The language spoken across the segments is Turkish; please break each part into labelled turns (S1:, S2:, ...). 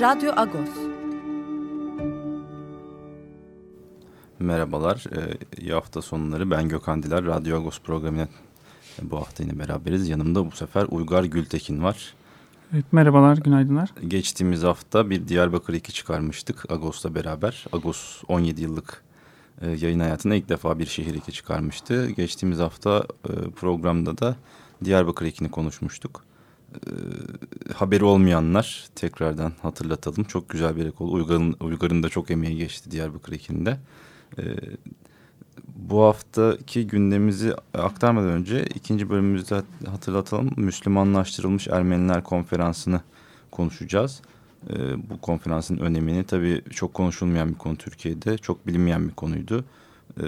S1: Radyo Agos.
S2: Merhabalar. İyi hafta sonları. Ben Gökhan Diler. Radyo Agos programına bu hafta yine beraberiz. Yanımda bu sefer Uygar Gültekin var.
S3: Evet, merhabalar, günaydınlar.
S2: Geçtiğimiz hafta bir Diyarbakır 2 çıkarmıştık Agos'la beraber. Agos 17 yıllık e, yayın hayatında ilk defa bir şehir 2 çıkarmıştı. Geçtiğimiz hafta e, programda da Diyarbakır 2'ni konuşmuştuk e, haberi olmayanlar tekrardan hatırlatalım. Çok güzel bir ekol. Uygar'ın, Uygar'ın da çok emeği geçti Diyarbakır ekinde. E, bu haftaki gündemimizi aktarmadan önce ikinci bölümümüzde hatırlatalım. Müslümanlaştırılmış Ermeniler konferansını konuşacağız. E, bu konferansın önemini tabii çok konuşulmayan bir konu Türkiye'de. Çok bilinmeyen bir konuydu. E,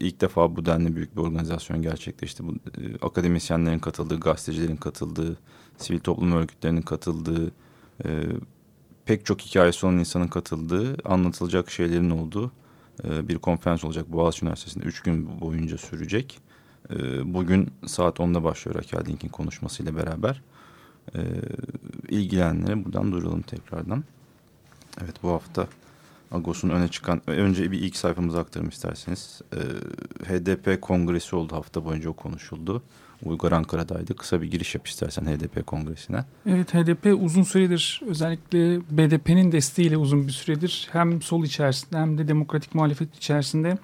S2: ilk defa bu denli büyük bir organizasyon gerçekleşti. Bu, e, akademisyenlerin katıldığı, gazetecilerin katıldığı, sivil toplum örgütlerinin katıldığı, e, pek çok hikayesi olan insanın katıldığı, anlatılacak şeylerin olduğu e, bir konferans olacak Boğaziçi Üniversitesi'nde. Üç gün boyunca sürecek. E, bugün saat 10'da başlıyor Rakel Dink'in konuşmasıyla beraber. E, ilgilenenlere buradan duyuralım tekrardan. Evet bu hafta Agos'un öne çıkan, önce bir ilk sayfamızı aktarım isterseniz. E, HDP kongresi oldu hafta boyunca o konuşuldu. Uygar Ankara'daydı. Kısa bir giriş yap istersen HDP kongresine.
S3: Evet HDP uzun süredir özellikle BDP'nin desteğiyle uzun bir süredir hem sol içerisinde hem de demokratik muhalefet içerisinde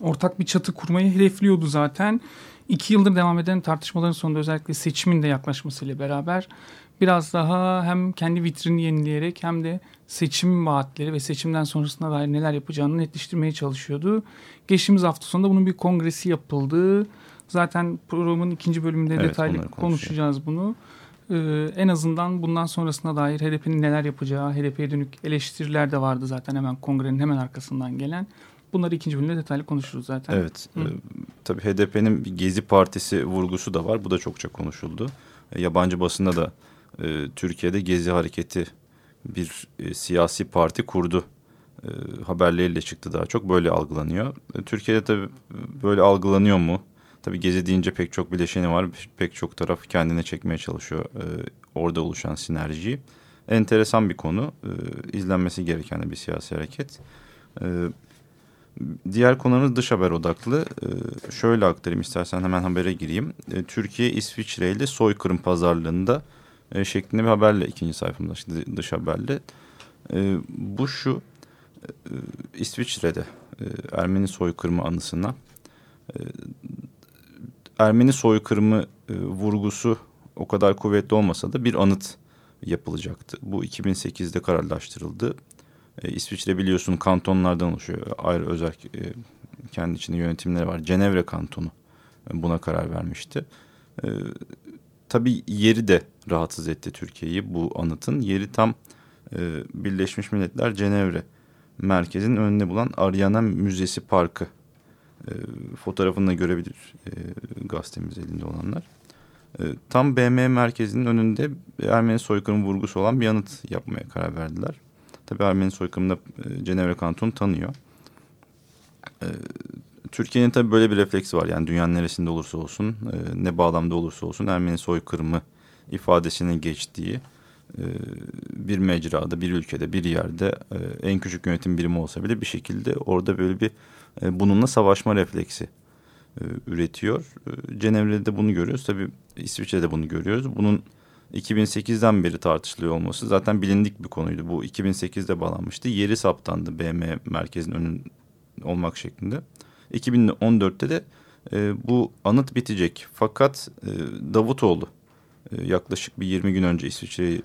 S3: ortak bir çatı kurmayı hedefliyordu zaten. İki yıldır devam eden tartışmaların sonunda özellikle seçimin de yaklaşmasıyla beraber biraz daha hem kendi vitrini yenileyerek hem de seçim vaatleri ve seçimden sonrasına dair neler yapacağını netleştirmeye çalışıyordu. Geçtiğimiz hafta sonunda bunun bir kongresi yapıldı. Zaten programın ikinci bölümünde evet, detaylı konuşacağız bunu. Ee, en azından bundan sonrasına dair HDP'nin neler yapacağı, HDP'ye dönük eleştiriler de vardı zaten hemen kongrenin hemen arkasından gelen. Bunları ikinci bölümde detaylı konuşuruz zaten.
S2: Evet. E, tabii HDP'nin bir Gezi Partisi vurgusu da var. Bu da çokça konuşuldu. E, yabancı basında da e, Türkiye'de Gezi Hareketi bir e, siyasi parti kurdu e, haberleriyle çıktı daha çok. Böyle algılanıyor. E, Türkiye'de tabii böyle algılanıyor mu? Tabii Gezi deyince pek çok bileşeni var. Pek çok taraf kendine çekmeye çalışıyor e, orada oluşan sinerjiyi. Enteresan bir konu. E, izlenmesi gereken bir siyasi hareket. E, diğer konularımız dış haber odaklı. E, şöyle aktarayım istersen hemen habere gireyim. E, Türkiye İsviçre ile soykırım pazarlığında e, şeklinde bir haberle ikinci sayfamda işte dış haberle. E, bu şu e, İsviçre'de e, Ermeni soykırımı anısına e, Ermeni soykırımı e, vurgusu o kadar kuvvetli olmasa da bir anıt yapılacaktı. Bu 2008'de kararlaştırıldı. E, İsviçre biliyorsun kantonlardan oluşuyor. Ayrı özel e, kendi içinde yönetimleri var. Cenevre kantonu e, buna karar vermişti. E, tabii yeri de rahatsız etti Türkiye'yi bu anıtın. Yeri tam e, Birleşmiş Milletler Cenevre merkezinin önünde bulan Ariana Müzesi Parkı e, fotoğrafını da görebilir e, gazetemiz elinde olanlar. E, tam BM merkezinin önünde Ermeni soykırım vurgusu olan bir anıt yapmaya karar verdiler. Tabii Ermeni soykırımında e, Cenevre Kantonu tanıyor. E, Türkiye'nin tabii böyle bir refleksi var. Yani dünyanın neresinde olursa olsun, e, ne bağlamda olursa olsun Ermeni soykırımı ifadesinin geçtiği e, bir mecrada, bir ülkede, bir yerde e, en küçük yönetim birimi olsa bile bir şekilde orada böyle bir e, bununla savaşma refleksi e, üretiyor. E, Cenevre'de bunu görüyoruz. Tabii İsviçre'de bunu görüyoruz. Bunun 2008'den beri tartışılıyor olması zaten bilindik bir konuydu. Bu 2008'de bağlanmıştı. Yeri saptandı BM merkezin önün olmak şeklinde. 2014'te de e, bu anıt bitecek. Fakat e, Davutoğlu e, yaklaşık bir 20 gün önce İsviçre'yi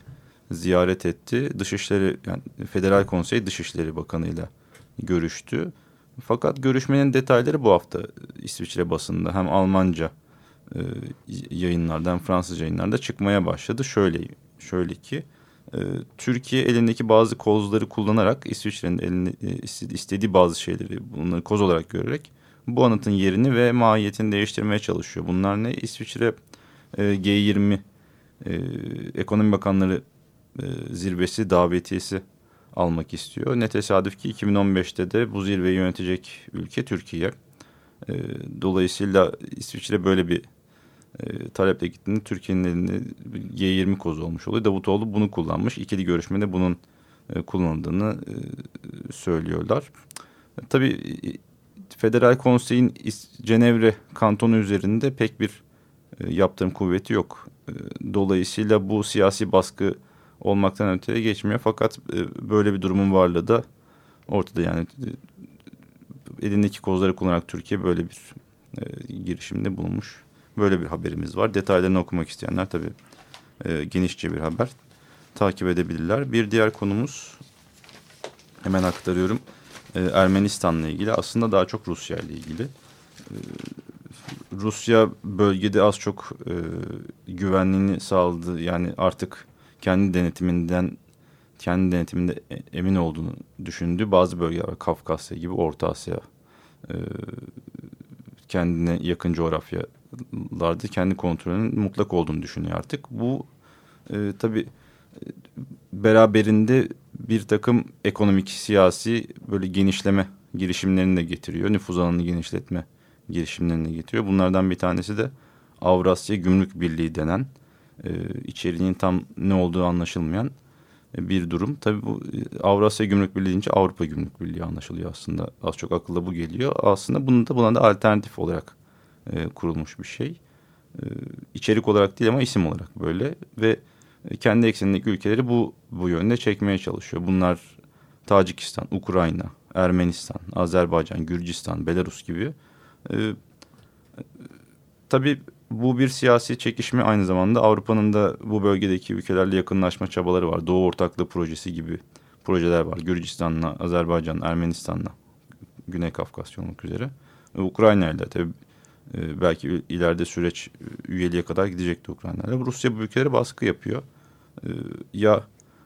S2: ziyaret etti. Dışişleri yani Federal Konsey Dışişleri Bakanı ile görüştü. Fakat görüşmenin detayları bu hafta İsviçre basında hem Almanca e, yayınlardan Fransız yayınlarda çıkmaya başladı. Şöyle şöyle ki e, Türkiye elindeki bazı kozları kullanarak İsviçre'nin elinde e, istediği bazı şeyleri bunları koz olarak görerek bu anıtın yerini ve mahiyetini değiştirmeye çalışıyor. Bunlar ne? İsviçre e, G20 e, Ekonomi Bakanları e, zirvesi davetiyesi almak istiyor. Ne tesadüf ki 2015'te de bu zirveyi yönetecek ülke Türkiye. E, dolayısıyla İsviçre böyle bir e, taleple gittiğinde Türkiye'nin elinde G20 kozu olmuş oluyor. Davutoğlu bunu kullanmış. İkili görüşmede bunun e, kullanıldığını e, söylüyorlar. E, tabii Federal Konsey'in Cenevre kantonu üzerinde pek bir e, yaptırım kuvveti yok. E, dolayısıyla bu siyasi baskı olmaktan öteye geçmiyor. Fakat e, böyle bir durumun varlığı da ortada yani e, elindeki kozları kullanarak Türkiye böyle bir e, girişimde bulunmuş. Böyle bir haberimiz var. Detaylarını okumak isteyenler tabii genişçe bir haber takip edebilirler. Bir diğer konumuz hemen aktarıyorum. E, Ermenistan'la ilgili aslında daha çok Rusya ile ilgili. Rusya bölgede az çok e, güvenliğini sağladı. Yani artık kendi denetiminden kendi denetiminde e, emin olduğunu düşündüğü bazı bölgeler. Kafkasya gibi Orta Asya e, kendine yakın coğrafyalarda kendi kontrolünün mutlak olduğunu düşünüyor artık. Bu e, tabii e, beraberinde bir takım ekonomik, siyasi böyle genişleme girişimlerini de getiriyor. Nüfuz alanını genişletme girişimlerini getiriyor. Bunlardan bir tanesi de Avrasya Gümrük Birliği denen e, içeriğinin tam ne olduğu anlaşılmayan e, bir durum. Tabii bu e, Avrasya Gümrük Birliği deyince Avrupa Gümrük Birliği anlaşılıyor aslında. Az çok akılda bu geliyor. Aslında bunun da buna da alternatif olarak e, kurulmuş bir şey. E, içerik olarak değil ama isim olarak böyle ve kendi eksenindeki ülkeleri bu bu yönde çekmeye çalışıyor. Bunlar Tacikistan, Ukrayna, Ermenistan, Azerbaycan, Gürcistan, Belarus gibi. E, tabii bu bir siyasi çekişme aynı zamanda Avrupa'nın da bu bölgedeki ülkelerle yakınlaşma çabaları var. Doğu Ortaklığı Projesi gibi projeler var. Gürcistan'la, Azerbaycan, Ermenistan'la, Güney Kafkasya olmak üzere. Ukrayna ile tabii e, belki ileride süreç üyeliğe kadar gidecekti Ukrayna ile. Rusya bu ülkelere baskı yapıyor. E, ya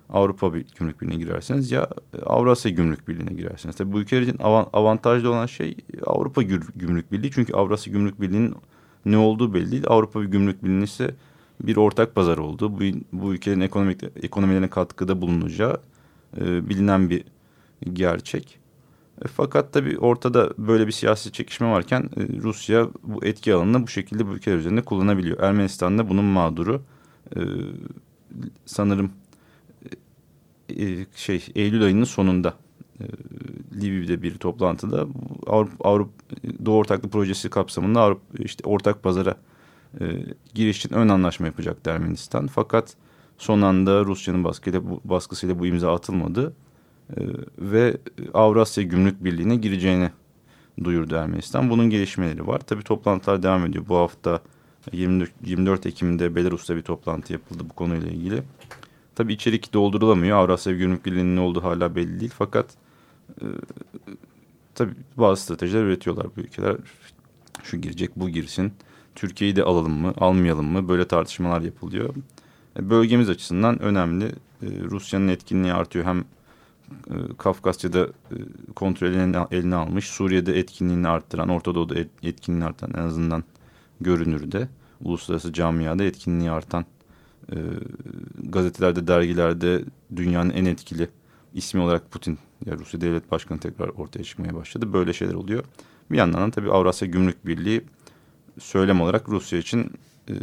S2: Avrupa Gümrük Birliği'ne girerseniz ya Avrasya Gümrük Birliği'ne girerseniz. Tabii bu ülkeler için avantajlı olan şey Avrupa Gümrük Birliği. Çünkü Avrasya Gümrük Birliği'nin ne olduğu belli değil. Avrupa Gümrük Birliği ise bir ortak pazar oldu. Bu, bu ülkelerin ekonomik, ekonomilerine katkıda bulunacağı e, bilinen bir gerçek. E, fakat tabii ortada böyle bir siyasi çekişme varken e, Rusya bu etki alanını bu şekilde bu ülkeler üzerinde kullanabiliyor. Ermenistan da bunun mağduru. E, sanırım e, şey Eylül ayının sonunda e, Libya'da bir toplantıda Avrupa, Avrupa Doğu Ortaklığı Projesi kapsamında Avrupa işte ortak pazara e, giriş için ön anlaşma yapacak Ermenistan. Fakat son anda Rusya'nın baskıyla baskısıyla bu imza atılmadı e, ve Avrasya Gümrük Birliği'ne gireceğini duyurdu Ermenistan. Bunun gelişmeleri var. Tabii toplantılar devam ediyor. Bu hafta 24, 24 Ekim'de Belarus'ta bir toplantı yapıldı bu konuyla ilgili. Tabii içerik doldurulamıyor. Avrasya Gümrük Birliği'nin ne olduğu hala belli değil. Fakat e, tabii bazı stratejiler üretiyorlar bu ülkeler. Şu girecek, bu girsin. Türkiye'yi de alalım mı, almayalım mı? Böyle tartışmalar yapılıyor. E, bölgemiz açısından önemli. E, Rusya'nın etkinliği artıyor. Hem e, Kafkasya'da e, kontrolü eline, almış. Suriye'de etkinliğini arttıran, Orta Doğu'da etkinliğini artan en azından görünürde. Uluslararası camiada etkinliği artan gazetelerde, dergilerde dünyanın en etkili ismi olarak Putin ya Rusya Devlet Başkanı tekrar ortaya çıkmaya başladı. Böyle şeyler oluyor. Bir yandan da tabii Avrasya Gümrük Birliği söylem olarak Rusya için e,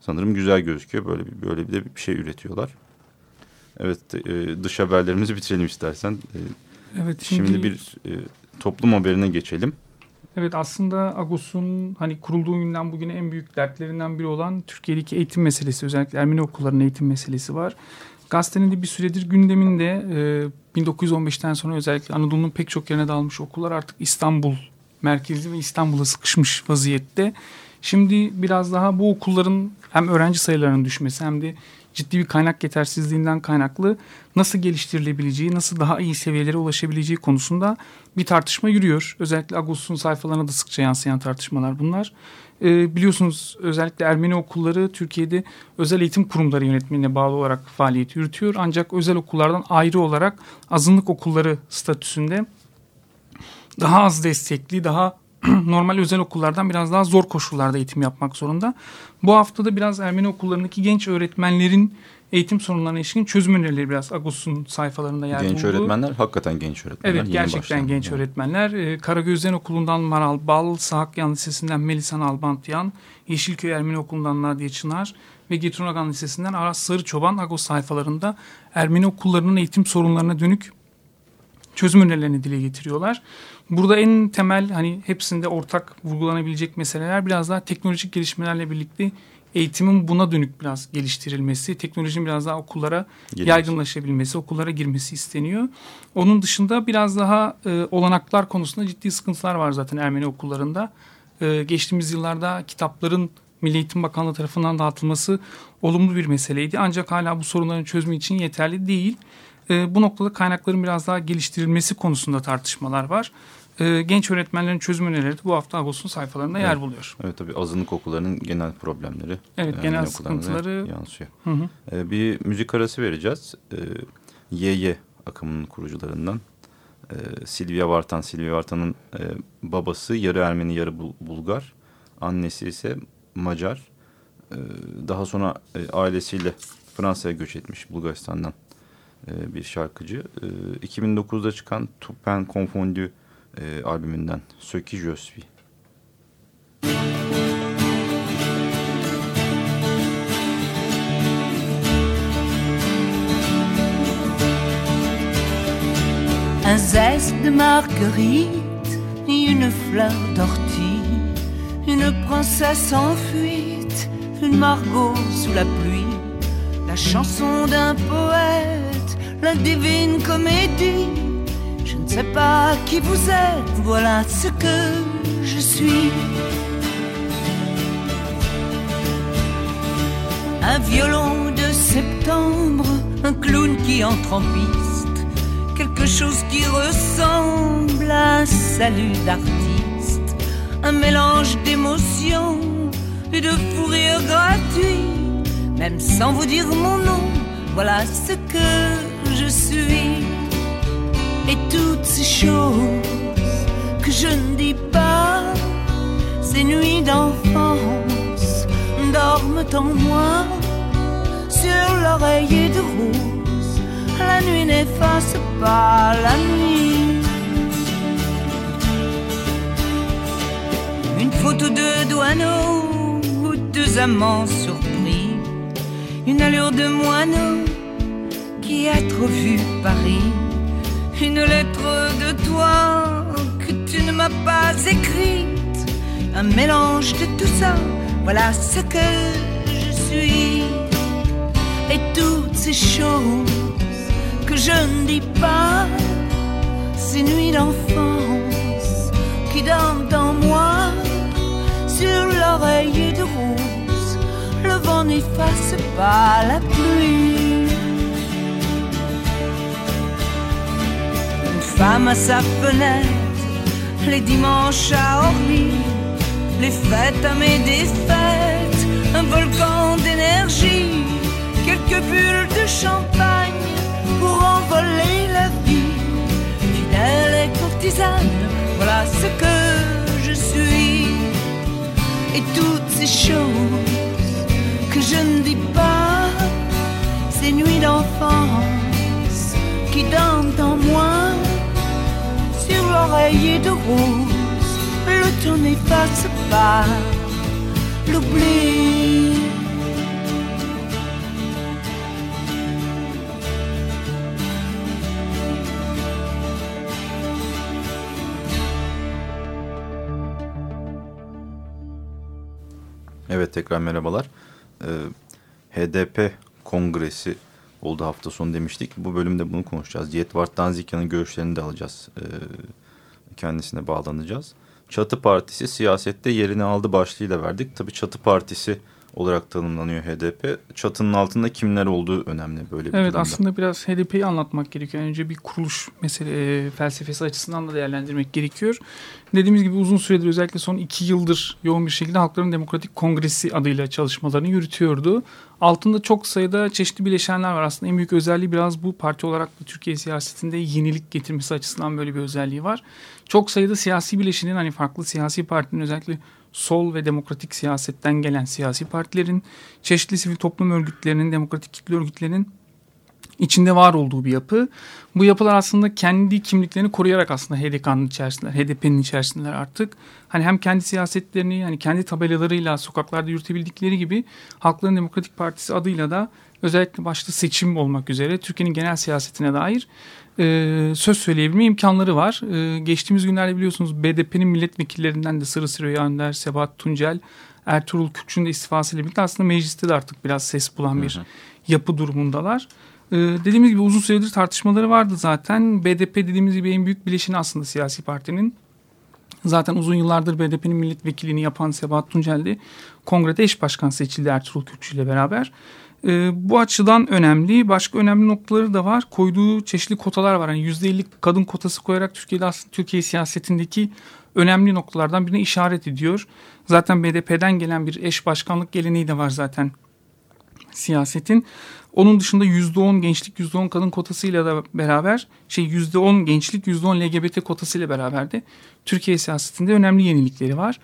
S2: sanırım güzel gözüküyor. Böyle bir böyle bir de bir şey üretiyorlar. Evet e, dış haberlerimizi bitirelim istersen. E, evet şimdi, şimdi bir e, toplum haberine geçelim.
S3: Evet aslında Agos'un hani kurulduğu günden bugüne en büyük dertlerinden biri olan Türkiye'deki eğitim meselesi özellikle Ermeni okullarının eğitim meselesi var. Gazetenin de bir süredir gündeminde e, 1915'ten sonra özellikle Anadolu'nun pek çok yerine dağılmış okullar artık İstanbul merkezli ve İstanbul'a sıkışmış vaziyette. Şimdi biraz daha bu okulların hem öğrenci sayılarının düşmesi hem de ciddi bir kaynak yetersizliğinden kaynaklı nasıl geliştirilebileceği, nasıl daha iyi seviyelere ulaşabileceği konusunda bir tartışma yürüyor. Özellikle Agos'un sayfalarına da sıkça yansıyan tartışmalar bunlar. E, biliyorsunuz özellikle Ermeni okulları Türkiye'de özel eğitim kurumları yönetmeliğine bağlı olarak faaliyet yürütüyor. Ancak özel okullardan ayrı olarak azınlık okulları statüsünde daha az destekli, daha normal özel okullardan biraz daha zor koşullarda eğitim yapmak zorunda. Bu haftada biraz Ermeni okullarındaki genç öğretmenlerin eğitim sorunlarına ilişkin çözüm önerileri biraz Agos'un sayfalarında yer
S2: Genç buldu. öğretmenler hakikaten genç öğretmenler.
S3: Evet gerçekten genç yani. öğretmenler. Ee, Karagözden Okulu'ndan Maral Bal, Sahakyan Lisesi'nden Melisan Albantyan, Yeşilköy Ermeni Okulu'ndan Nadia Çınar ve Getrunagan Lisesi'nden Aras Sarı Çoban Agos sayfalarında Ermeni okullarının eğitim sorunlarına dönük çözüm önerilerini dile getiriyorlar. Burada en temel hani hepsinde ortak vurgulanabilecek meseleler biraz daha teknolojik gelişmelerle birlikte eğitimin buna dönük biraz geliştirilmesi, teknolojinin biraz daha okullara Gelmiş. yaygınlaşabilmesi, okullara girmesi isteniyor. Onun dışında biraz daha e, olanaklar konusunda ciddi sıkıntılar var zaten Ermeni okullarında. E, geçtiğimiz yıllarda kitapların Milli Eğitim Bakanlığı tarafından dağıtılması olumlu bir meseleydi. Ancak hala bu sorunların çözümü için yeterli değil. E, bu noktada kaynakların biraz daha geliştirilmesi konusunda tartışmalar var. E, genç öğretmenlerin çözüm önerileri bu hafta Ağustos'un sayfalarında
S2: evet.
S3: yer buluyor.
S2: Evet tabii azınlık okullarının genel problemleri.
S3: Evet yani genel sıkıntıları
S2: yansıyor. Hı hı. E, bir müzik arası vereceğiz. E, YY akımının kurucularından. E, Silvia Vartan. Silvia Vartan'ın e, babası yarı Ermeni yarı Bulgar. Annesi ise Macar. E, daha sonra e, ailesiyle Fransa'ya göç etmiş Bulgaristan'dan e, bir şarkıcı. E, 2009'da çıkan Tupen Confondu e, albümünden Ce qui je suis.
S4: Un zeste de marguerite, une fleur d'ortie, une princesse en fuite, une margot sous la pluie, la chanson d'un poète, la divine comédie ne sais pas qui vous êtes, voilà ce que je suis. Un violon de septembre, un clown qui entre en piste, quelque chose qui ressemble à un salut d'artiste, un mélange d'émotions et de fou rire gratuit, même sans vous dire mon nom, voilà ce que je suis et toutes ces choses que je ne dis pas, ces nuits d'enfance dorment en moi sur l'oreiller de rose. La nuit n'efface pas la nuit. Une photo de douaneau ou deux amants surpris, une allure de moineau qui a trop vu Paris une lettre de toi que tu ne m'as pas écrite, un mélange de tout ça, voilà ce que je suis. Et toutes ces choses que je ne dis pas, ces nuits d'enfance qui dorment en moi, sur l'oreiller de rose, le vent n'efface pas la pluie. Femme à sa fenêtre, les dimanches à Orly, les fêtes à mes défaites, un volcan d'énergie, quelques bulles de champagne pour envoler la vie, fidèle et courtisane, voilà ce que je suis, et toutes ces choses que je ne dis pas, ces nuits d'enfance qui dorment en moi l'oreiller de rose, le temps n'efface pas l'oubli.
S2: Evet tekrar merhabalar. Ee, HDP kongresi oldu hafta sonu demiştik. Bu bölümde bunu konuşacağız. Diyetvar Danzikya'nın görüşlerini de alacağız. Ee, kendisine bağlanacağız. Çatı Partisi siyasette yerini aldı başlığıyla verdik. Tabii Çatı Partisi olarak tanımlanıyor HDP. Çatının altında kimler olduğu önemli böyle bir
S3: Evet
S2: durumda.
S3: aslında biraz HDP'yi anlatmak gerekiyor. Önce bir kuruluş mesele e, felsefesi açısından da değerlendirmek gerekiyor. Dediğimiz gibi uzun süredir özellikle son iki yıldır yoğun bir şekilde Halkların Demokratik Kongresi adıyla çalışmalarını yürütüyordu. Altında çok sayıda çeşitli bileşenler var. Aslında en büyük özelliği biraz bu parti olarak da Türkiye siyasetinde yenilik getirmesi açısından böyle bir özelliği var. Çok sayıda siyasi bileşenin hani farklı siyasi partinin özellikle sol ve demokratik siyasetten gelen siyasi partilerin, çeşitli sivil toplum örgütlerinin, demokratik kitle örgütlerinin içinde var olduğu bir yapı. Bu yapılar aslında kendi kimliklerini koruyarak aslında HDP'nin içerisindeler, HDP'nin içerisindeler artık. Hani hem kendi siyasetlerini, hani kendi tabelalarıyla sokaklarda yürütebildikleri gibi Halkların Demokratik Partisi adıyla da özellikle başta seçim olmak üzere Türkiye'nin genel siyasetine dair e, söz söyleyebilme imkanları var. E, geçtiğimiz günlerde biliyorsunuz BDP'nin milletvekillerinden de Sırı Süreyya Önder, Sebat Tuncel, Ertuğrul Kürkçü'nün de istifasıyla birlikte aslında mecliste de artık biraz ses bulan bir hı hı. yapı durumundalar. Ee, dediğimiz gibi uzun süredir tartışmaları vardı zaten. BDP dediğimiz gibi en büyük bileşini aslında siyasi partinin. Zaten uzun yıllardır BDP'nin milletvekilliğini yapan Sebahat Tuncel'di. Kongrede eş başkan seçildi Ertuğrul Kürkçü ile beraber. Ee, bu açıdan önemli. Başka önemli noktaları da var. Koyduğu çeşitli kotalar var. Yani %50 kadın kotası koyarak Türkiye'de aslında Türkiye siyasetindeki önemli noktalardan birine işaret ediyor. Zaten BDP'den gelen bir eş başkanlık geleneği de var zaten siyasetin. Onun dışında %10 gençlik %10 kadın kotasıyla da beraber şey %10 gençlik %10 LGBT kotasıyla beraber de Türkiye siyasetinde önemli yenilikleri var.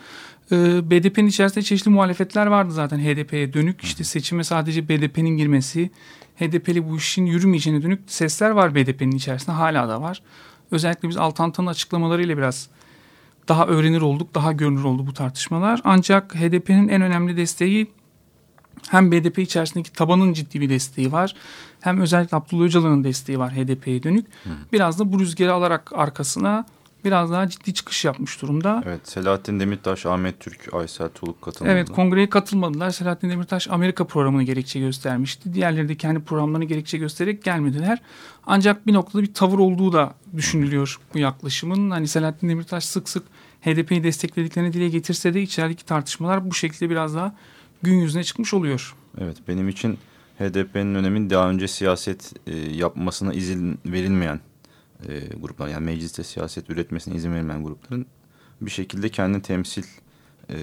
S3: Ee, BDP'nin içerisinde çeşitli muhalefetler vardı zaten HDP'ye dönük. işte seçime sadece BDP'nin girmesi, HDP'li bu işin yürümeyeceğine dönük sesler var BDP'nin içerisinde hala da var. Özellikle biz Altantan'ın açıklamalarıyla biraz daha öğrenir olduk, daha görünür oldu bu tartışmalar. Ancak HDP'nin en önemli desteği hem BDP içerisindeki tabanın ciddi bir desteği var. Hem özellikle Abdullah Öcalan'ın desteği var HDP'ye dönük. Hı. Biraz da bu rüzgarı alarak arkasına biraz daha ciddi çıkış yapmış durumda.
S2: Evet Selahattin Demirtaş, Ahmet Türk, Aysel Tuluk katılmadılar.
S3: Evet kongreye katılmadılar. Selahattin Demirtaş Amerika programını gerekçe göstermişti. Diğerleri de kendi programlarını gerekçe göstererek gelmediler. Ancak bir noktada bir tavır olduğu da düşünülüyor bu yaklaşımın. Hani Selahattin Demirtaş sık sık HDP'yi desteklediklerini dile getirse de içerideki tartışmalar bu şekilde biraz daha gün yüzüne çıkmış oluyor.
S2: Evet benim için HDP'nin önemin daha önce siyaset e, yapmasına izin verilmeyen e, gruplar yani mecliste siyaset üretmesine izin verilmeyen grupların bir şekilde kendi temsil e,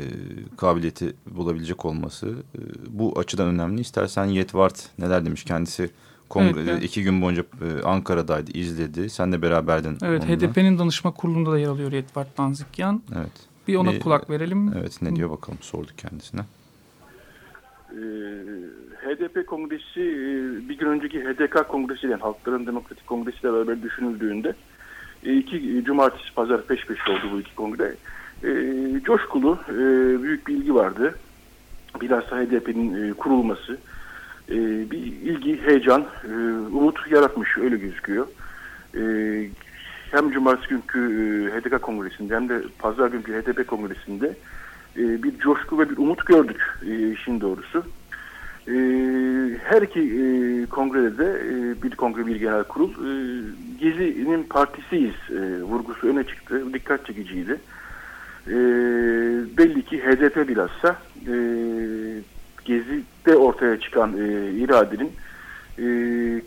S2: kabiliyeti bulabilecek olması e, bu açıdan önemli. İstersen Yetvart neler demiş kendisi kongre, evet, evet. iki gün boyunca e, Ankara'daydı izledi. Sen de beraberdin.
S3: Evet HDP'nin danışma kurulunda da yer alıyor Yetvart Danzikyan.
S2: Evet.
S3: Bir ona ne, kulak verelim.
S2: Evet ne diyor bakalım sorduk kendisine.
S5: Ee, HDP kongresi e, bir gün önceki HDK kongresi yani Halkların Demokratik Kongresi ile beraber düşünüldüğünde e, iki cumartesi pazar peş peşe oldu bu iki kongre. E, coşkulu büyük bir ilgi vardı. Bilhassa HDP'nin kurulması bir ilgi, heyecan, umut yaratmış öyle gözüküyor. Hem cumartesi günkü HDK kongresinde hem de pazar günkü HDP kongresinde e, bir coşku ve bir umut gördük e, işin doğrusu. E, her iki kongrede de bir kongre bir genel kurul Gezi'nin partisiyiz vurgusu öne çıktı. Dikkat çekiciydi. Belli ki HDP bilhassa Gezi'de ortaya çıkan e, iradenin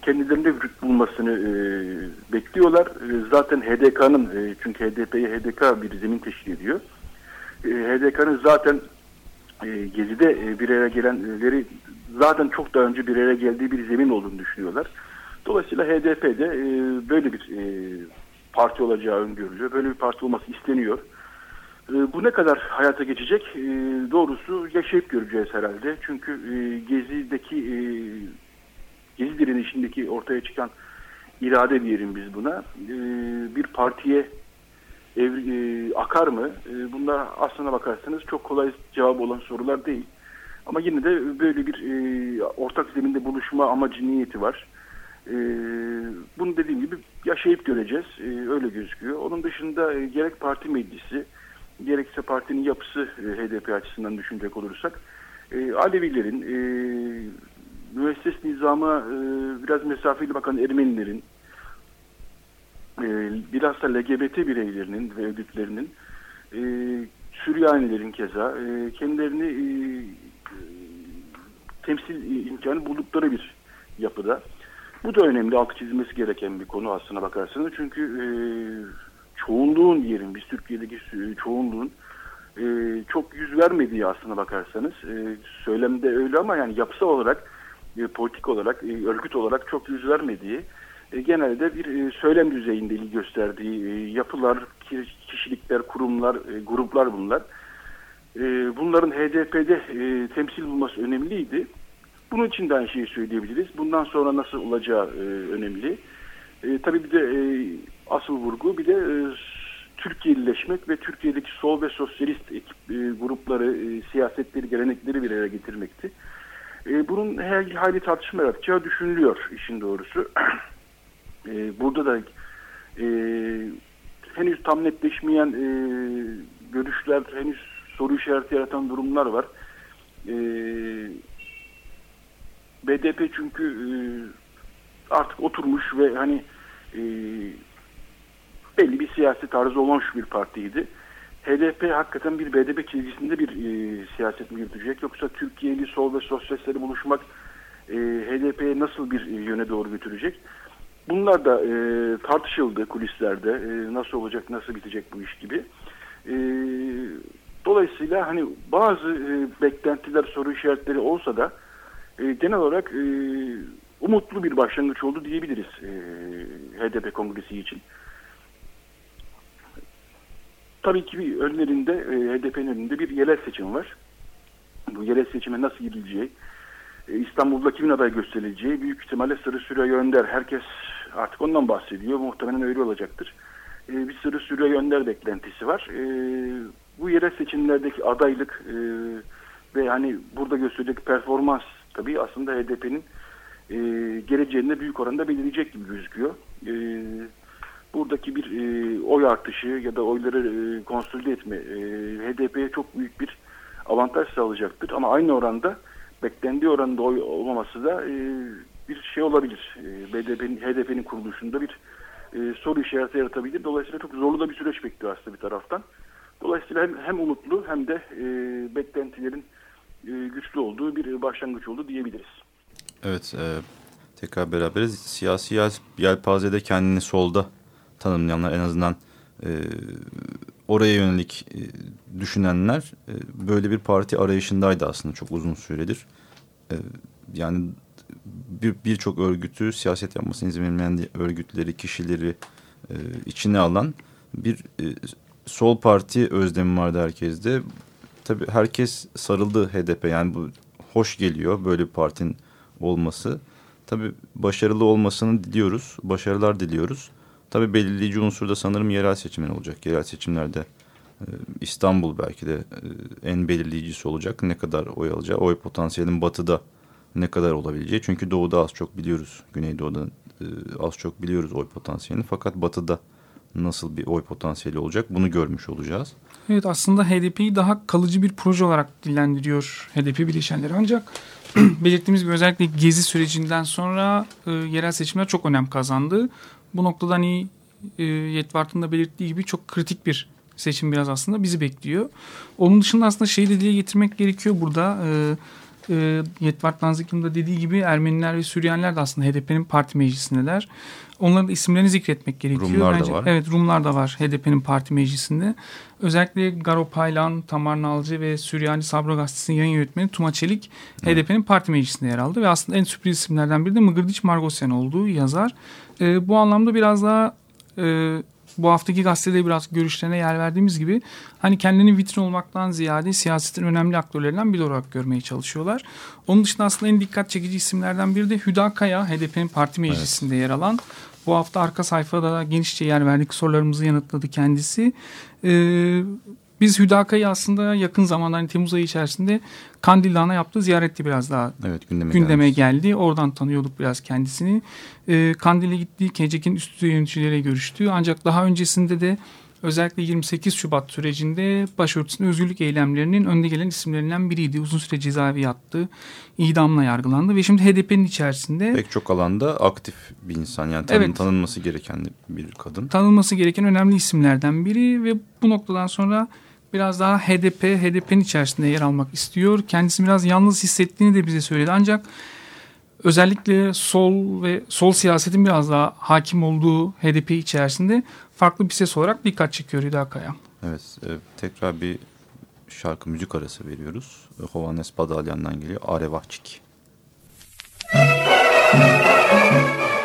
S5: kendilerinde vücut bulmasını bekliyorlar. Zaten HDK'nın çünkü HDP'ye HDK bir zemin teşkil ediyor. E, HDK'nın zaten e, Gezi'de e, bir araya gelenleri zaten çok daha önce bir araya geldiği bir zemin olduğunu düşünüyorlar. Dolayısıyla HDP'de e, böyle bir e, parti olacağı öngörülüyor. Böyle bir parti olması isteniyor. E, bu ne kadar hayata geçecek? Doğrusu yaşayıp göreceğiz herhalde. Çünkü e, Gezi'deki e, Gezi direnişindeki ortaya çıkan irade diyelim biz buna. Bir partiye ev, e, akar mı? E, bunlar aslına bakarsanız çok kolay cevap olan sorular değil. Ama yine de böyle bir e, ortak zeminde buluşma amacı niyeti var. E, bunu dediğim gibi yaşayıp göreceğiz. E, öyle gözüküyor. Onun dışında e, gerek parti meclisi gerekse partinin yapısı e, HDP açısından düşünecek olursak e, Alevilerin e, müesses nizama e, biraz mesafeli bakan Ermenilerin e, bilhassa LGBT bireylerinin ve örgütlerinin e, Süryanilerin keza e, kendilerini e, temsil imkanı buldukları bir yapıda. Bu da önemli, altı çizilmesi gereken bir konu aslına bakarsanız. Çünkü e, çoğunluğun diyelim, biz Türkiye'deki çoğunluğun e, çok yüz vermediği aslına bakarsanız. E, söylemde öyle ama yani yapısal olarak, e, politik olarak, e, örgüt olarak çok yüz vermediği, e, genelde bir e, söylem düzeyinde ilgi gösterdiği e, yapılar, kişilikler, kurumlar, e, gruplar bunlar. E, bunların HDP'de e, temsil bulması önemliydi. Bunun için de aynı şeyi söyleyebiliriz. Bundan sonra nasıl olacağı e, önemli. E, tabii bir de e, asıl vurgu bir de e, Türkiye'lileşmek ve Türkiye'deki sol ve sosyalist ekip, e, grupları, e, siyasetleri, gelenekleri bir araya getirmekti. E, bunun her hali tartışma yaratacağı düşünülüyor işin doğrusu. e, burada da e, henüz tam netleşmeyen e, görüşler, henüz soru işareti yaratan durumlar var. E, BDP çünkü e, artık oturmuş ve hani e, belli bir siyasi tarzı olmuş bir partiydi. HDP hakikaten bir BDP çizgisinde bir e, siyaset mi yürütecek yoksa Türkiye'li sol ve sosyalistleri buluşmak e, HDP'ye nasıl bir e, yöne doğru götürecek? Bunlar da e, tartışıldı kulislerde. E, nasıl olacak, nasıl bitecek bu iş gibi. E, dolayısıyla hani bazı e, beklentiler, soru işaretleri olsa da e, genel olarak e, umutlu bir başlangıç oldu diyebiliriz e, HDP kongresi için. Tabii ki önlerinde, e, HDP'nin önünde bir yerel seçim var. Bu yerel seçime nasıl gidileceği, e, İstanbul'da kimin aday gösterileceği büyük ihtimalle Sırrı Süreyya Önder. Herkes artık ondan bahsediyor. Muhtemelen öyle olacaktır. E, bir Sırrı Süreyya Önder beklentisi var. E, bu yerel seçimlerdeki adaylık e, ve hani burada gösterecek performans tabii aslında HDP'nin e, geleceğinde büyük oranda belirleyecek gibi gözüküyor. E, buradaki bir e, oy artışı ya da oyları e, konsolide etme e, HDP'ye çok büyük bir avantaj sağlayacaktır. Ama aynı oranda beklendiği oranda oy olmaması da e, bir şey olabilir. E, BDP'nin, HDP'nin kuruluşunda bir e, soru işareti yaratabilir. Dolayısıyla çok zorlu da bir süreç bekliyor aslında bir taraftan. Dolayısıyla hem, hem umutlu hem de e, beklentilerin e, güçlü olduğu bir başlangıç oldu diyebiliriz.
S2: Evet, e, tekrar beraberiz. Siyasi yel, yelpazede kendini solda tanımlayanlar en azından e, oraya yönelik e, düşünenler e, böyle bir parti arayışındaydı aslında çok uzun süredir. E, yani birçok bir örgütü siyaset yapmasını izin vermeyen örgütleri, kişileri e, içine alan bir e, sol parti özlemi vardı herkeste. Tabii herkes sarıldı HDP yani bu hoş geliyor böyle bir partinin olması. Tabii başarılı olmasını diliyoruz, başarılar diliyoruz. Tabii belirleyici unsur da sanırım yerel seçimler olacak. Yerel seçimlerde e, İstanbul belki de e, en belirleyicisi olacak. Ne kadar oy alacağı, oy potansiyelin batıda ne kadar olabileceği. Çünkü doğuda az çok biliyoruz, güneydoğuda e, az çok biliyoruz oy potansiyelini. Fakat batıda nasıl bir oy potansiyeli olacak bunu görmüş olacağız.
S3: Evet aslında HDP'yi daha kalıcı bir proje olarak dillendiriyor HDP bileşenleri ancak belirttiğimiz gibi özellikle gezi sürecinden sonra e, yerel seçimler çok önem kazandı. Bu noktada hani e, Yetvart'ın da belirttiği gibi çok kritik bir seçim biraz aslında bizi bekliyor. Onun dışında aslında şeyi de dile getirmek gerekiyor burada. E, e, Yetvart Nanzik'in de dediği gibi Ermeniler ve Süryaniler de aslında HDP'nin parti meclisindeler. Onların da isimlerini zikretmek gerekiyor.
S2: Rumlar Bence, da var.
S3: Evet Rumlar da var HDP'nin parti meclisinde. Özellikle Garo Paylan, Tamar Nalcı ve Süryani Sabra Gazetesi'nin yayın yönetmeni Tuma Çelik HDP'nin parti meclisinde yer aldı. Ve aslında en sürpriz isimlerden biri de Mıgırdiç Margosyan olduğu yazar. E, bu anlamda biraz daha e, bu haftaki gazetede biraz görüşlerine yer verdiğimiz gibi hani kendini vitrin olmaktan ziyade siyasetin önemli aktörlerinden biri olarak görmeye çalışıyorlar. Onun dışında aslında en dikkat çekici isimlerden biri de Hüda Kaya, HDP'nin parti meclisinde evet. yer alan. Bu hafta arka sayfada da genişçe yer verdik sorularımızı yanıtladı kendisi. Ee, biz Hüdaka'yı aslında yakın zamanda hani Temmuz ayı içerisinde Kandil Dağı'na yaptığı ziyarette biraz daha
S2: evet, gündeme,
S3: gündeme geldi. Oradan tanıyorduk biraz kendisini. E, Kandil'e gittiği Kecek'in üst düzey yöneticileriyle görüştü. Ancak daha öncesinde de özellikle 28 Şubat sürecinde başörtüsünün özgürlük eylemlerinin önde gelen isimlerinden biriydi. Uzun süre cezaevi yattı. idamla yargılandı ve şimdi HDP'nin içerisinde...
S2: Pek çok alanda aktif bir insan yani tanın, evet, tanınması gereken bir kadın.
S3: Tanınması gereken önemli isimlerden biri ve bu noktadan sonra biraz daha HDP, HDP'nin içerisinde yer almak istiyor. Kendisi biraz yalnız hissettiğini de bize söyledi. Ancak özellikle sol ve sol siyasetin biraz daha hakim olduğu HDP içerisinde farklı bir ses olarak dikkat çekiyor Hüdakaya.
S6: Evet, e, tekrar bir şarkı müzik arası veriyoruz. Hovannes Badalyan'dan geliyor. Arevahçik. Müzik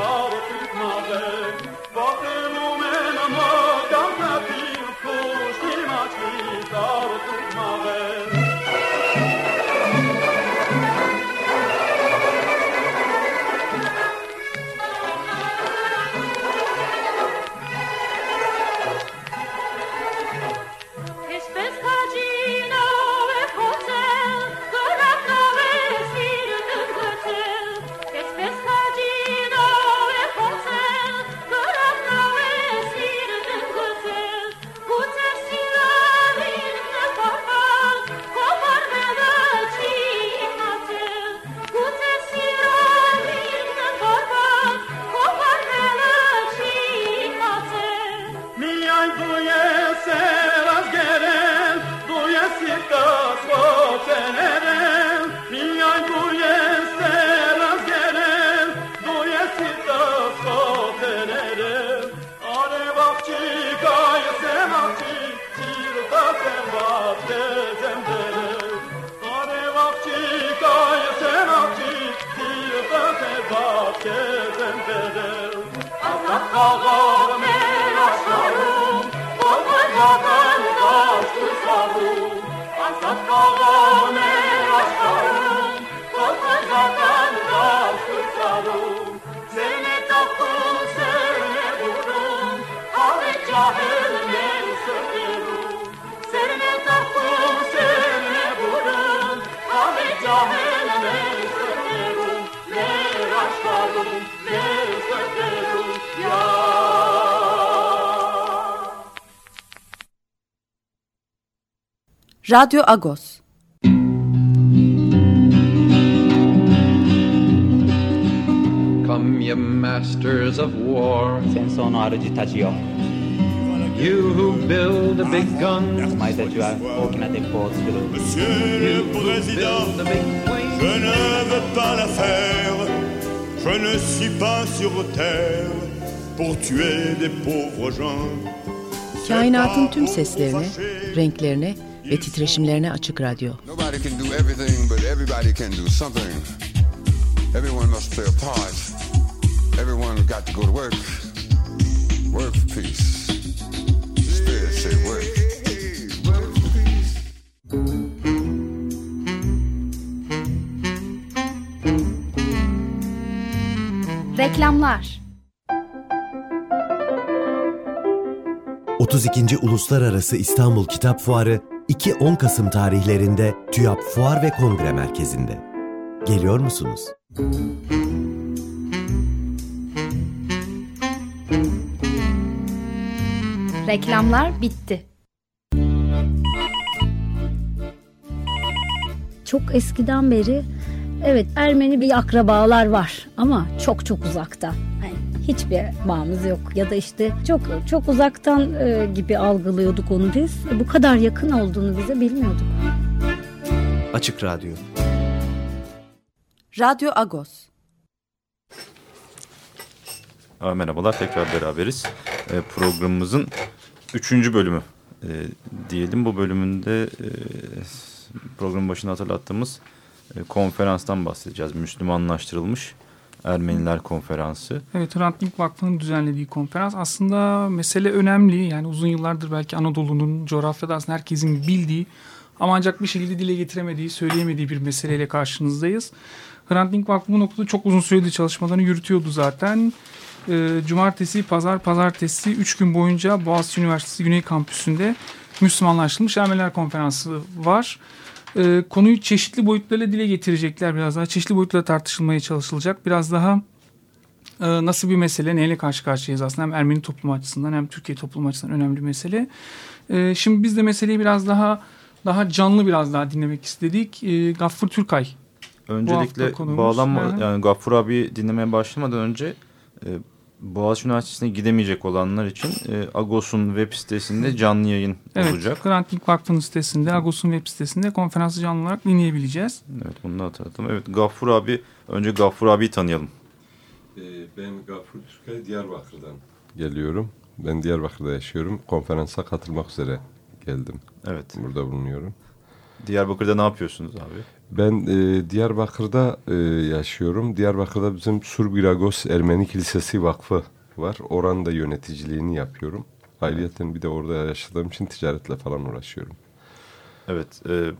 S6: Oh.
S2: Radyo Agos.
S7: Come ye masters of war.
S8: sono argitaccio.
S7: You who build the big
S8: guns. Armaitacılar okina depotsulu.
S9: Monsieur le Président, je ne veux pas la faire. Je ne suis pas sur terre pour tuer des pauvres gens.
S1: Kainatın tüm seslerine, renklerine ve titreşimlerine açık radyo.
S10: Nobody can do everything but everybody can do something. Everyone must play a part. Everyone got to go to work. Work for peace. Spirit say work. Work for peace.
S11: Reklamlar
S12: 32. Uluslararası İstanbul Kitap Fuarı 2-10 Kasım tarihlerinde TÜYAP Fuar ve Kongre Merkezi'nde. Geliyor musunuz?
S11: Reklamlar bitti.
S13: Çok eskiden beri evet Ermeni bir akrabalar var ama çok çok uzakta. Yani hiçbir bağımız yok ya da işte çok çok uzaktan e, gibi algılıyorduk onu biz. E, bu kadar yakın olduğunu bize bilmiyorduk.
S12: Açık Radyo
S2: Radyo Agos.
S6: Merhabalar tekrar beraberiz. E, programımızın üçüncü bölümü e, diyelim. Bu bölümünde e, programın başında hatırlattığımız
S2: e, konferanstan bahsedeceğiz. Müslümanlaştırılmış Ermeniler Konferansı.
S3: Evet Hrant Dink Vakfı'nın düzenlediği konferans. Aslında mesele önemli. Yani uzun yıllardır belki Anadolu'nun coğrafyada aslında herkesin bildiği ama ancak bir şekilde dile getiremediği, söyleyemediği bir meseleyle karşınızdayız. Hrant Dink Vakfı bu noktada çok uzun süredir çalışmalarını yürütüyordu zaten. Ee, cumartesi, pazar, pazartesi 3 gün boyunca Boğaziçi Üniversitesi Güney Kampüsü'nde Müslümanlaştırılmış Ermeniler Konferansı var. Ee, konuyu çeşitli boyutlarla dile getirecekler biraz daha. Çeşitli boyutlarla tartışılmaya çalışılacak. Biraz daha e, nasıl bir mesele, neyle karşı karşıyayız aslında hem Ermeni toplumu açısından hem Türkiye toplumu açısından önemli bir mesele. E, şimdi biz de meseleyi biraz daha daha canlı biraz daha dinlemek istedik. E, Gaffur Türkay.
S2: Öncelikle bağlanma yani Gaffur abi dinlemeye başlamadan önce e, Boğaziçi Üniversitesi'ne gidemeyecek olanlar için e, Agos'un web sitesinde canlı yayın
S3: evet,
S2: olacak.
S3: Hrant Dink Vakfı'nın sitesinde, Agos'un web sitesinde konferansı canlı olarak dinleyebileceğiz.
S2: Evet bunu da hatırladım. Evet Gaffur abi, önce Gaffur abiyi tanıyalım.
S14: Ee, ben Gaffur Türkay Diyarbakır'dan geliyorum. Ben Diyarbakır'da yaşıyorum. Konferansa katılmak üzere geldim.
S2: Evet.
S14: Burada bulunuyorum.
S2: Diyarbakır'da ne yapıyorsunuz abi?
S14: Ben e, Diyarbakır'da e, yaşıyorum. Diyarbakır'da bizim Surbiragos Ermeni Kilisesi Vakfı var. Oranın da yöneticiliğini yapıyorum. Ayrıca bir de orada yaşadığım için ticaretle falan uğraşıyorum.
S2: Evet. E,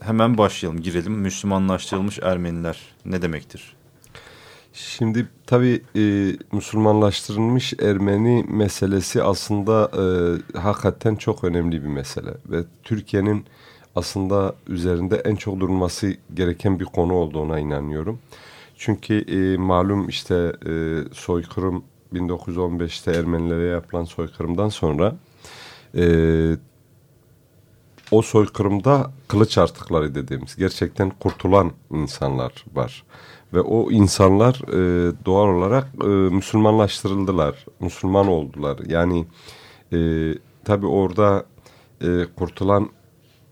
S2: hemen başlayalım, girelim. Müslümanlaştırılmış Ermeniler ne demektir?
S14: Şimdi tabii e, Müslümanlaştırılmış Ermeni meselesi aslında e, hakikaten çok önemli bir mesele. Ve Türkiye'nin aslında üzerinde en çok durulması gereken bir konu olduğuna inanıyorum. Çünkü e, malum işte e, soykırım 1915'te Ermenilere yapılan soykırımdan sonra e, o soykırımda kılıç artıkları dediğimiz gerçekten kurtulan insanlar var. Ve o insanlar e, doğal olarak e, Müslümanlaştırıldılar, Müslüman oldular. Yani e, tabii orada e, kurtulan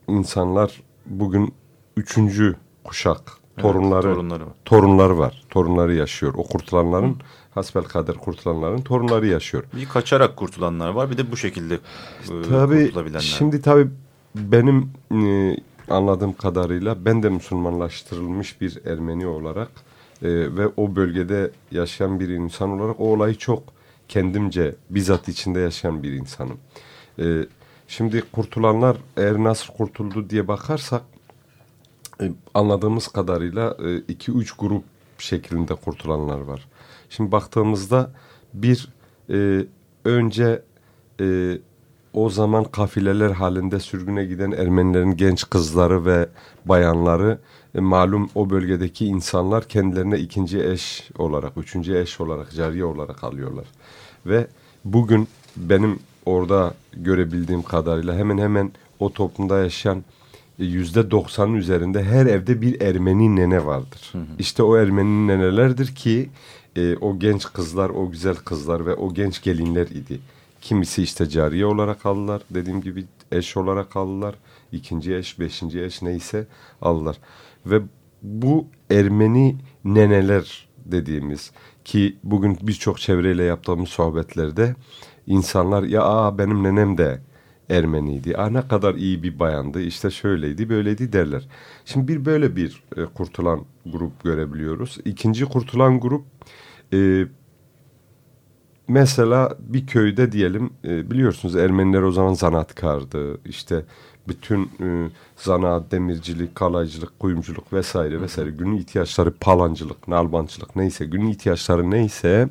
S14: insanlar bugün üçüncü kuşak torunları evet, torunları, var. torunları var. Torunları yaşıyor. O kurtulanların Hı. hasbel kader kurtulanların torunları yaşıyor.
S2: Bir kaçarak kurtulanlar var bir de bu şekilde
S14: e, tabii, kurtulabilenler. Şimdi tabii benim e, anladığım kadarıyla ben de Müslümanlaştırılmış bir Ermeni olarak e, ve o bölgede yaşayan bir insan olarak o olayı çok kendimce bizzat içinde yaşayan bir insanım. E, Şimdi kurtulanlar eğer nasıl kurtuldu diye bakarsak e, anladığımız kadarıyla e, iki üç grup şeklinde kurtulanlar var. Şimdi baktığımızda bir e, önce e, o zaman kafileler halinde sürgüne giden Ermenilerin genç kızları ve bayanları e, malum o bölgedeki insanlar kendilerine ikinci eş olarak, üçüncü eş olarak, cariye olarak alıyorlar. Ve bugün benim orada görebildiğim kadarıyla hemen hemen o toplumda yaşayan e, yüzde doksanın üzerinde her evde bir Ermeni nene vardır. Hı hı. İşte o Ermeni nenelerdir ki e, o genç kızlar, o güzel kızlar ve o genç gelinler idi. Kimisi işte cariye olarak aldılar. Dediğim gibi eş olarak aldılar. ikinci eş, beşinci eş neyse aldılar. Ve bu Ermeni neneler dediğimiz ki bugün birçok çevreyle yaptığımız sohbetlerde insanlar ya aa benim nenem de Ermeniydi. Aa ne kadar iyi bir bayandı. işte şöyleydi, böyleydi derler. Şimdi bir böyle bir e, kurtulan grup görebiliyoruz. İkinci kurtulan grup e, mesela bir köyde diyelim e, biliyorsunuz Ermeniler o zaman zanaatkardı. İşte bütün e, zanaat, demircilik, kalaycılık, kuyumculuk vesaire vesaire günün ihtiyaçları palancılık, nalbancılık neyse günün ihtiyaçları neyse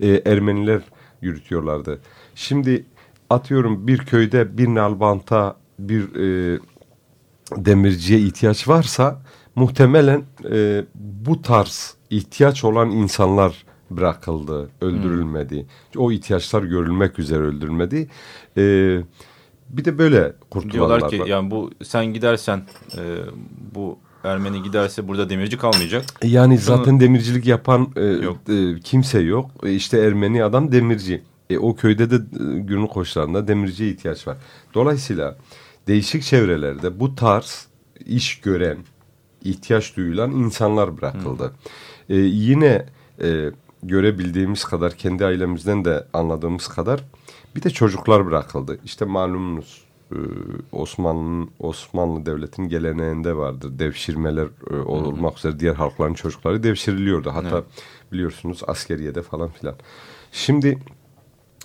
S14: e, Ermeniler yürütüyorlardı. Şimdi atıyorum bir köyde bir nalbanta bir e, demirciye ihtiyaç varsa muhtemelen e, bu tarz ihtiyaç olan insanlar bırakıldı, öldürülmedi. Hmm. O ihtiyaçlar görülmek üzere öldürülmedi. E, bir de böyle kurtulanlar
S2: Diyorlar ki var. yani bu sen gidersen e, bu Ermeni giderse burada demirci kalmayacak.
S14: Yani zaten demircilik yapan e, yok. E, kimse yok. E, işte Ermeni adam demirci. E, o köyde de e, günün koşullarında demirciye ihtiyaç var. Dolayısıyla değişik çevrelerde bu tarz iş gören, ihtiyaç duyulan insanlar bırakıldı. E, yine e, görebildiğimiz kadar, kendi ailemizden de anladığımız kadar bir de çocuklar bırakıldı. İşte malumunuz e, Osmanlı Osmanlı Devleti'nin geleneğinde vardır. Devşirmeler e, olmak üzere diğer halkların çocukları devşiriliyordu. Hatta evet. biliyorsunuz askeriyede falan filan. Şimdi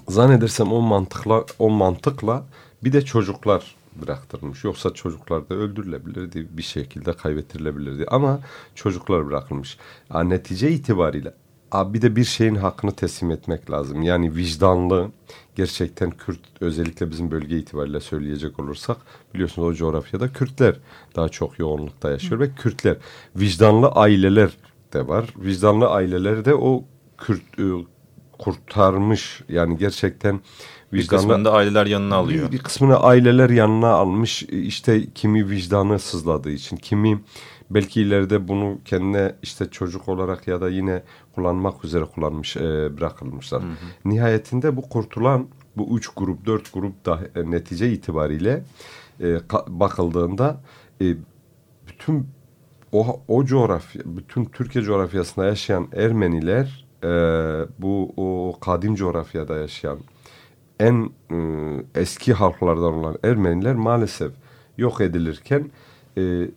S14: zannedersem o mantıkla o mantıkla bir de çocuklar bıraktırılmış. Yoksa çocuklar da öldürülebilirdi, bir şekilde kaybettirilebilirdi. Ama çocuklar bırakılmış. Ha, netice itibariyle bir de bir şeyin hakkını teslim etmek lazım. Yani vicdanlı, gerçekten Kürt özellikle bizim bölge itibariyle söyleyecek olursak biliyorsunuz o coğrafyada Kürtler daha çok yoğunlukta yaşıyor Hı. ve Kürtler vicdanlı aileler de var. Vicdanlı aileler de o Kürt e, kurtarmış yani gerçekten
S2: vicdanlı, bir kısmını da aileler yanına alıyor.
S14: Bir, bir kısmını aileler yanına almış. İşte kimi vicdanı sızladığı için, kimi belki ileride bunu kendine işte çocuk olarak ya da yine kullanmak üzere kullanmış, e, bırakılmışlar. Hı hı. Nihayetinde bu kurtulan bu üç grup, dört grup da e, netice itibariyle e, bakıldığında e, bütün o, o coğrafya, bütün Türkiye coğrafyasında yaşayan Ermeniler e, bu o kadim coğrafyada yaşayan en e, eski halklardan olan Ermeniler maalesef yok edilirken e,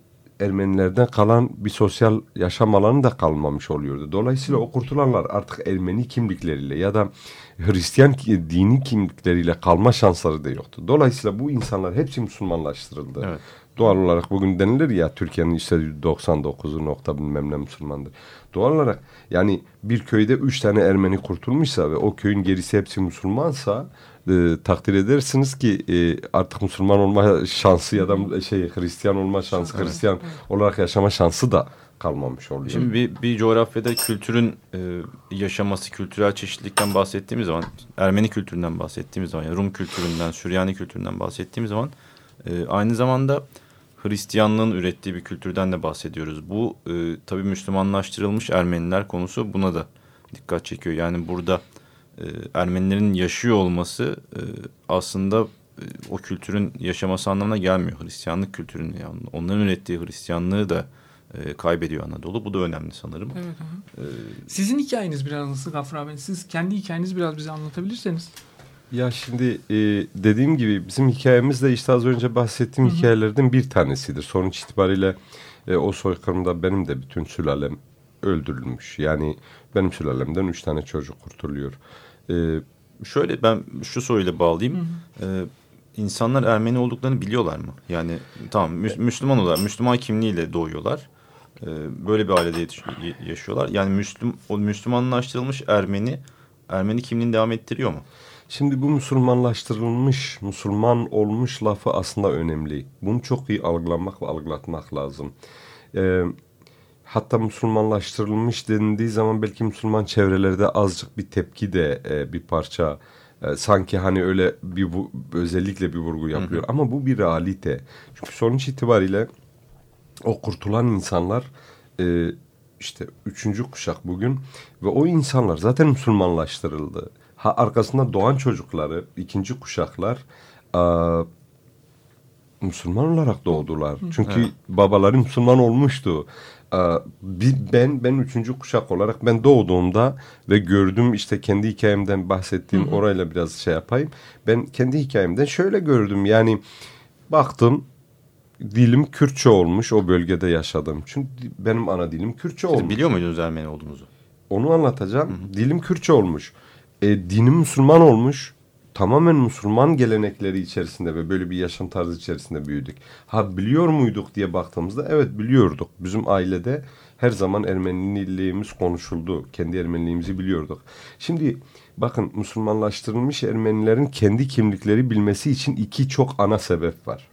S14: Ermenilerden kalan bir sosyal yaşam alanı da kalmamış oluyordu. Dolayısıyla o kurtulanlar artık Ermeni kimlikleriyle ya da Hristiyan dini kimlikleriyle kalma şansları da yoktu. Dolayısıyla bu insanlar hepsi Müslümanlaştırıldı. Evet. Doğal olarak bugün denilir ya Türkiye'nin işte 99'u nokta bilmem ne Müslümandır. Doğal olarak yani bir köyde üç tane Ermeni kurtulmuşsa ve o köyün gerisi hepsi Müslümansa e, takdir edersiniz ki e, artık Müslüman olma şansı ya da şey Hristiyan olma şansı, evet. Hristiyan olarak yaşama şansı da kalmamış oluyor.
S2: Şimdi bir, bir coğrafyada kültürün e, yaşaması, kültürel çeşitlilikten bahsettiğimiz zaman, Ermeni kültüründen bahsettiğimiz zaman, yani Rum kültüründen, Süryani kültüründen bahsettiğimiz zaman e, aynı zamanda Hristiyanlığın ürettiği bir kültürden de bahsediyoruz. Bu e, tabii Müslümanlaştırılmış Ermeniler konusu buna da dikkat çekiyor. Yani burada e, Ermenilerin yaşıyor olması e, aslında e, o kültürün yaşaması anlamına gelmiyor. Hristiyanlık kültürünün yani onların ürettiği Hristiyanlığı da e, kaybediyor Anadolu. Bu da önemli sanırım. Evet.
S3: Ee, Sizin hikayeniz biraz nasıl Gafur abi? Siz kendi hikayenizi biraz bize anlatabilirseniz.
S14: Ya şimdi e, dediğim gibi bizim hikayemiz de işte az önce bahsettiğim Hı -hı. hikayelerden bir tanesidir. Sonuç itibariyle e, o soykırımda benim de bütün sülalem öldürülmüş. Yani benim sülalemden üç tane çocuk kurtuluyor.
S2: Ee, şöyle ben şu soruyla bağlayayım. Hı hı. Ee, insanlar Ermeni olduklarını biliyorlar mı? Yani tamam Mü Müslüman olarak, Müslüman kimliğiyle doğuyorlar. Ee, böyle bir ailede yaşıyorlar. Yani Müslüm, o Müslümanlaştırılmış Ermeni, Ermeni kimliğini devam ettiriyor mu?
S14: Şimdi bu Müslümanlaştırılmış, Müslüman olmuş lafı aslında önemli. Bunu çok iyi algılamak ve algılatmak lazım. Ee, hatta Müslümanlaştırılmış denildiği zaman belki Müslüman çevrelerde azıcık bir tepki de e, bir parça e, sanki hani öyle bir bu, özellikle bir vurgu yapıyor. Hı hı. Ama bu bir realite. Çünkü sonuç itibariyle o kurtulan insanlar e, işte üçüncü kuşak bugün ve o insanlar zaten Müslümanlaştırıldı. Ha arkasında doğan çocukları ikinci kuşaklar e, Müslüman olarak doğdular. Çünkü evet. babaları Müslüman olmuştu. Ben ben üçüncü kuşak olarak ben doğduğumda ve gördüm işte kendi hikayemden bahsettiğim hı hı. orayla biraz şey yapayım. Ben kendi hikayemden şöyle gördüm yani baktım dilim Kürtçe olmuş o bölgede yaşadım. Çünkü benim ana dilim Kürtçe Siz olmuş.
S2: biliyor muydunuz Ermeni olduğunuzu?
S14: Onu anlatacağım. Hı hı. Dilim Kürtçe olmuş. E, dinim Müslüman olmuş tamamen Müslüman gelenekleri içerisinde ve böyle bir yaşam tarzı içerisinde büyüdük. Ha biliyor muyduk diye baktığımızda evet biliyorduk. Bizim ailede her zaman Ermeniliğimiz konuşuldu. Kendi Ermeniliğimizi biliyorduk. Şimdi bakın Müslümanlaştırılmış Ermenilerin kendi kimlikleri bilmesi için iki çok ana sebep var.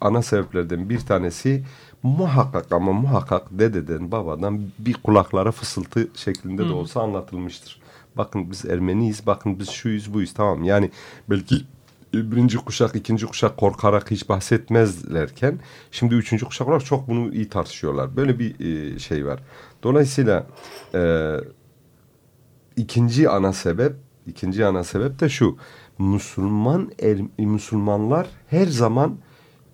S14: Ana sebeplerden bir tanesi muhakkak ama muhakkak dededen babadan bir kulaklara fısıltı şeklinde de olsa anlatılmıştır bakın biz Ermeniyiz, bakın biz şuyuz buyuz tamam. Yani belki birinci kuşak, ikinci kuşak korkarak hiç bahsetmezlerken şimdi üçüncü kuşak olarak çok bunu iyi tartışıyorlar. Böyle bir e, şey var. Dolayısıyla e, ikinci ana sebep, ikinci ana sebep de şu. Müslüman er, Müslümanlar her zaman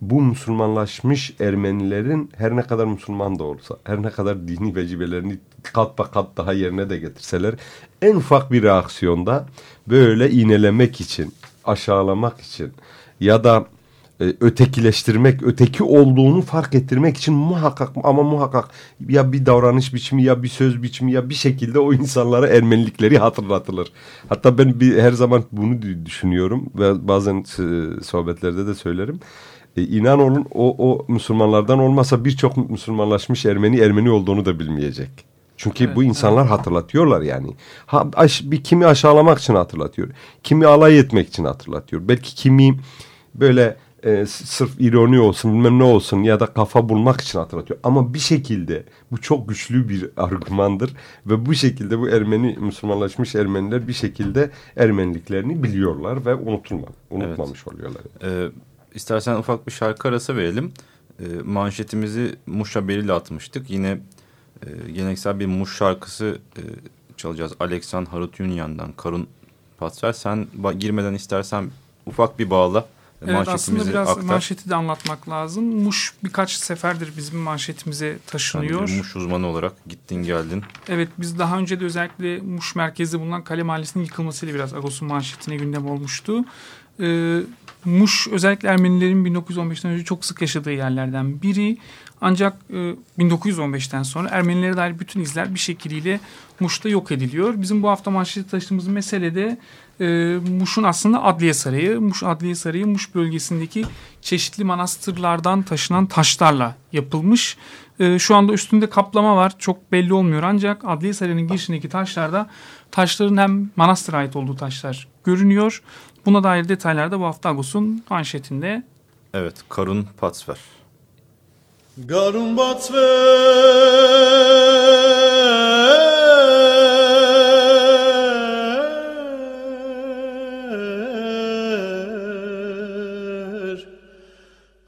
S14: bu Müslümanlaşmış Ermenilerin her ne kadar Müslüman da olsa, her ne kadar dini vecibelerini kat ba kat daha yerine de getirseler en ufak bir reaksiyonda böyle iğnelemek için, aşağılamak için ya da e, ötekileştirmek, öteki olduğunu fark ettirmek için muhakkak ama muhakkak ya bir davranış biçimi ya bir söz biçimi ya bir şekilde o insanlara Ermenilikleri hatırlatılır. Hatta ben bir her zaman bunu düşünüyorum ve bazen e, sohbetlerde de söylerim. E, inan olun o, o Müslümanlardan olmasa birçok Müslümanlaşmış Ermeni Ermeni olduğunu da bilmeyecek. Çünkü evet, bu insanlar evet. hatırlatıyorlar yani. Ha, aş, bir kimi aşağılamak için hatırlatıyor. Kimi alay etmek için hatırlatıyor. Belki kimi böyle e, sırf ironi olsun bilmem ne olsun ya da kafa bulmak için hatırlatıyor. Ama bir şekilde bu çok güçlü bir argümandır ve bu şekilde bu Ermeni Müslümanlaşmış Ermeniler bir şekilde Ermeniliklerini biliyorlar ve unutulma, unutmamış evet. oluyorlar.
S2: Ee, istersen ufak bir şarkı arası verelim. Ee, manşetimizi Muş haberiyle atmıştık. Yine e, geleneksel bir Muş şarkısı e, çalacağız. Aleksan Harutyunyan'dan Karun Patser. Sen girmeden istersen ufak bir bağla.
S3: Evet aslında biraz aktar. manşeti de anlatmak lazım. Muş birkaç seferdir bizim manşetimize taşınıyor.
S2: Sen Muş uzmanı olarak gittin geldin.
S3: Evet biz daha önce de özellikle Muş merkezde bulunan Kale Mahallesi'nin yıkılmasıyla biraz Agos'un manşetine gündem olmuştu. Ee, Muş özellikle Ermenilerin 1915'ten önce çok sık yaşadığı yerlerden biri. Ancak e, 1915'ten sonra Ermenilere dair bütün izler bir şekliyle Muş'ta yok ediliyor. Bizim bu hafta manşeti taşıdığımız mesele de e, Muş'un aslında Adliye Sarayı. Muş Adliye Sarayı Muş bölgesindeki çeşitli manastırlardan taşınan taşlarla yapılmış. E, şu anda üstünde kaplama var. Çok belli olmuyor ancak Adliye Sarayı'nın girişindeki taşlarda taşların hem manastıra ait olduğu taşlar görünüyor. Buna dair detaylar da bu hafta Agos'un manşetinde.
S2: Evet, Karun Patsver.
S15: Garun Patsver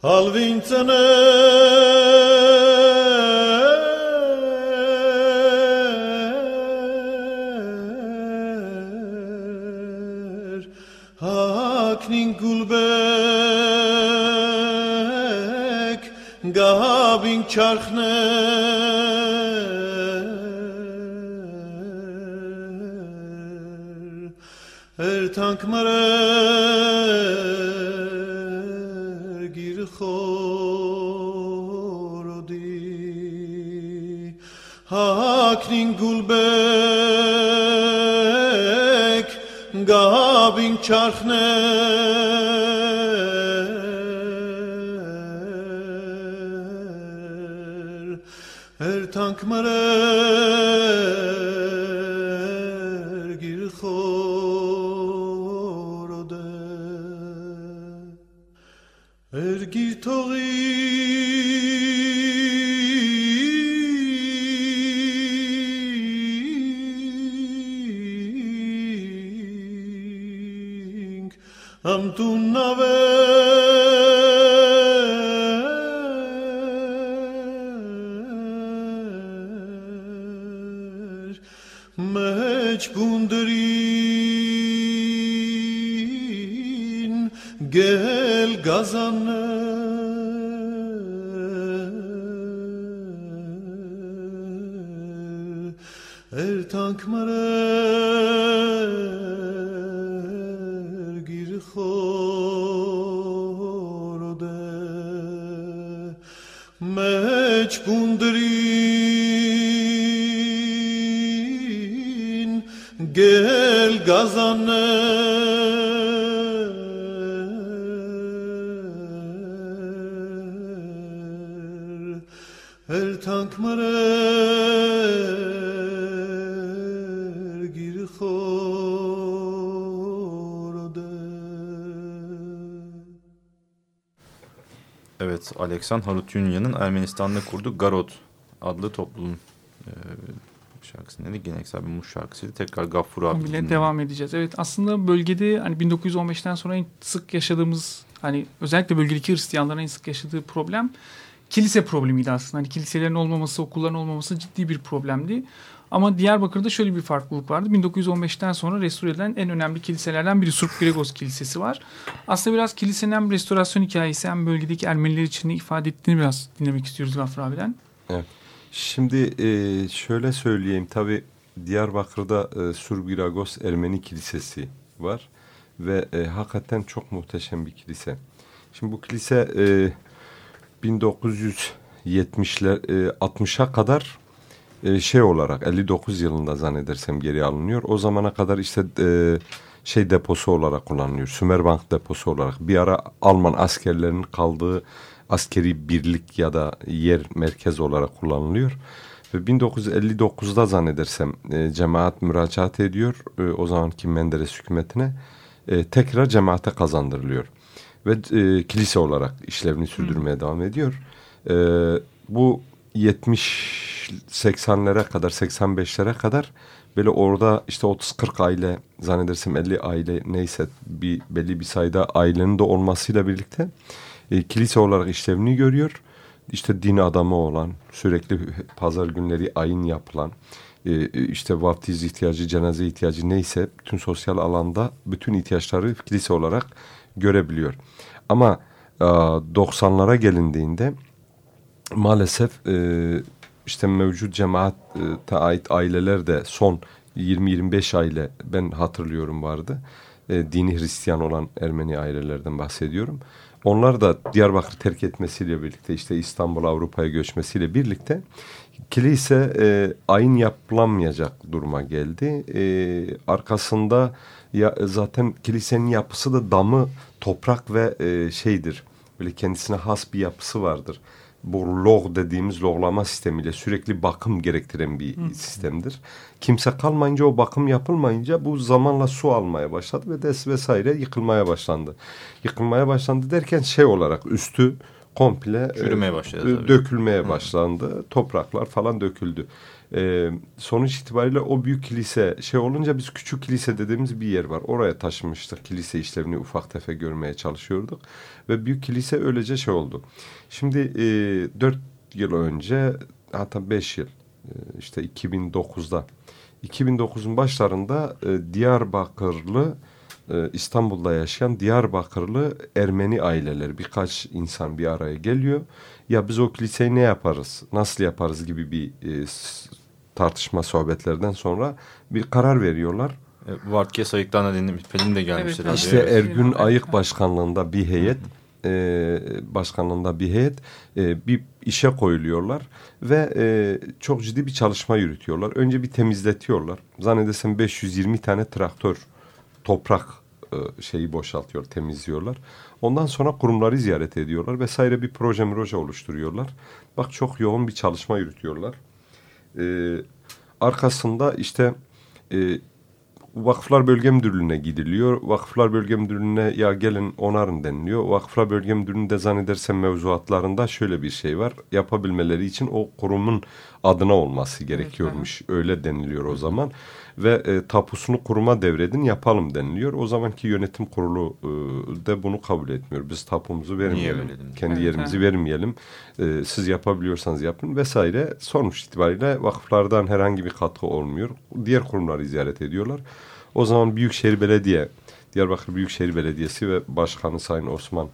S15: Halvintene գահավին չարխներ երթանք մրեր գիրխորոդի հակնին գուլբեք գահավին չարխներ مرر گیر خورده ارگی توقی am tu nave gel gazanır er tank marer gir xorode meçbundirin gel gazanır
S2: Aleksan Harutyunyan'ın Ermenistan'da kurduğu Garod adlı topluluğun e, şarkısı neydi? Geleneksel bir Muş şarkısıydı. Tekrar Gaffur abi.
S3: Bile devam edeceğiz. Evet aslında bölgede hani 1915'ten sonra en sık yaşadığımız hani özellikle bölgedeki Hristiyanların en sık yaşadığı problem kilise problemiydi aslında. Hani kiliselerin olmaması, okulların olmaması ciddi bir problemdi. Ama Diyarbakır'da şöyle bir farklılık vardı. 1915'ten sonra restore edilen en önemli kiliselerden biri Surp Gregos Kilisesi var. Aslında biraz kilisenin hem restorasyon hikayesi hem bölgedeki Ermeniler için de ifade ettiğini biraz dinlemek istiyoruz Gafur abiden.
S14: Evet. Şimdi e, şöyle söyleyeyim. Tabi Diyarbakır'da e, Surgiragos Ermeni Kilisesi var. Ve e, hakikaten çok muhteşem bir kilise. Şimdi bu kilise e, 1970'ler e, 60'a kadar e, şey olarak 59 yılında zannedersem geri alınıyor. O zamana kadar işte e, şey deposu olarak kullanılıyor. Sümerbank deposu olarak. Bir ara Alman askerlerinin kaldığı askeri birlik ya da yer merkez olarak kullanılıyor. Ve 1959'da zannedersem e, cemaat müracaat ediyor e, o zamanki Menderes hükümetine. E, tekrar cemaate kazandırılıyor. Ve e, kilise olarak işlevini sürdürmeye Hı. devam ediyor. E, bu 70-80'lere kadar 85'lere kadar böyle orada işte 30-40 aile zannedersem 50 aile neyse bir belli bir sayıda ailenin de olmasıyla birlikte e, kilise olarak işlevini görüyor. İşte din adamı olan sürekli pazar günleri ayın yapılan e, işte vaftiz ihtiyacı, cenaze ihtiyacı neyse bütün sosyal alanda bütün ihtiyaçları kilise olarak görebiliyor. Ama e, 90'lara gelindiğinde maalesef e, işte mevcut cemaate ait aileler de son 20-25 aile ben hatırlıyorum vardı. E, dini Hristiyan olan Ermeni ailelerden bahsediyorum. Onlar da Diyarbakır terk etmesiyle birlikte işte İstanbul Avrupa'ya göçmesiyle birlikte kilise e, ayın yapılamayacak duruma geldi. E, arkasında ya zaten kilisenin yapısı da damı toprak ve e, şeydir. Böyle kendisine has bir yapısı vardır bu log dediğimiz loglama sistemiyle sürekli bakım gerektiren bir Hı. sistemdir. Kimse kalmayınca o bakım yapılmayınca bu zamanla su almaya başladı ve des vesaire yıkılmaya başlandı. Yıkılmaya başlandı derken şey olarak üstü komple
S2: çürümeye başladı.
S14: E, dökülmeye Hı. başlandı. Topraklar falan döküldü. E, sonuç itibariyle o büyük kilise şey olunca biz küçük kilise dediğimiz bir yer var. Oraya taşımıştık. Kilise işlevini ufak tefek görmeye çalışıyorduk. Ve büyük kilise öylece şey oldu. Şimdi e, 4 yıl önce hatta 5 yıl e, işte 2009'da 2009'un başlarında e, Diyarbakırlı e, İstanbul'da yaşayan Diyarbakırlı Ermeni aileler birkaç insan bir araya geliyor. Ya biz o kiliseyi ne yaparız, nasıl yaparız gibi bir e, tartışma sohbetlerden sonra bir karar veriyorlar.
S2: E, Vartke Sayık'tan da Pelin de gelmişti.
S14: Evet, işte Ergün Ayık başkanlığında bir heyet e, başkanlığında bir heyet e, bir işe koyuluyorlar ve e, çok ciddi bir çalışma yürütüyorlar. Önce bir temizletiyorlar. Zannedersem 520 tane traktör toprak e, şeyi boşaltıyor, temizliyorlar. Ondan sonra kurumları ziyaret ediyorlar vesaire bir proje proje oluşturuyorlar. Bak çok yoğun bir çalışma yürütüyorlar. E, arkasında işte e, Vakıflar Bölge Müdürlüğü'ne gidiliyor. Vakıflar Bölge Müdürlüğü'ne ya gelin onarın deniliyor. Vakıflar Bölge Müdürlüğü'nde zannedersem mevzuatlarında şöyle bir şey var. Yapabilmeleri için o kurumun adına olması gerekiyormuş. Evet, Öyle deniliyor o zaman. Ve e, tapusunu kuruma devredin yapalım deniliyor. O zamanki yönetim kurulu e, de bunu kabul etmiyor. Biz tapumuzu vermeyelim. Kendi evet, yerimizi evet. vermeyelim. E, siz yapabiliyorsanız yapın vesaire. Sonuç itibariyle vakıflardan herhangi bir katkı olmuyor. Diğer kurumları ziyaret ediyorlar. O zaman Büyükşehir Belediye, Diyarbakır Büyükşehir Belediyesi ve Başkanı Sayın Osman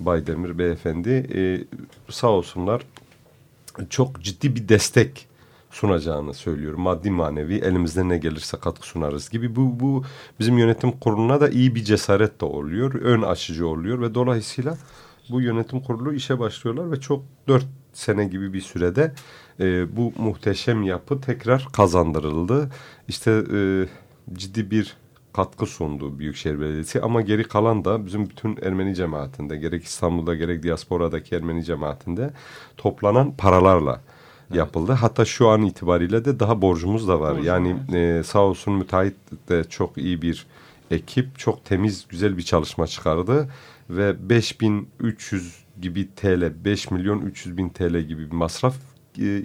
S14: Baydemir Beyefendi e, sağ olsunlar çok ciddi bir destek sunacağını söylüyor. Maddi manevi elimizde ne gelirse katkı sunarız gibi. Bu, bu bizim yönetim kuruluna da iyi bir cesaret de oluyor. Ön açıcı oluyor ve dolayısıyla bu yönetim kurulu işe başlıyorlar ve çok dört sene gibi bir sürede e, bu muhteşem yapı tekrar kazandırıldı. İşte e, ciddi bir katkı sundu Büyükşehir Belediyesi ama geri kalan da bizim bütün Ermeni cemaatinde gerek İstanbul'da gerek diasporadaki Ermeni cemaatinde toplanan paralarla evet. yapıldı. Hatta şu an itibariyle de daha borcumuz da var. Borcum, yani evet. e, sağ olsun müteahhit de çok iyi bir ekip çok temiz güzel bir çalışma çıkardı ve 5300 gibi TL 5 milyon 300 bin TL gibi bir masraf e,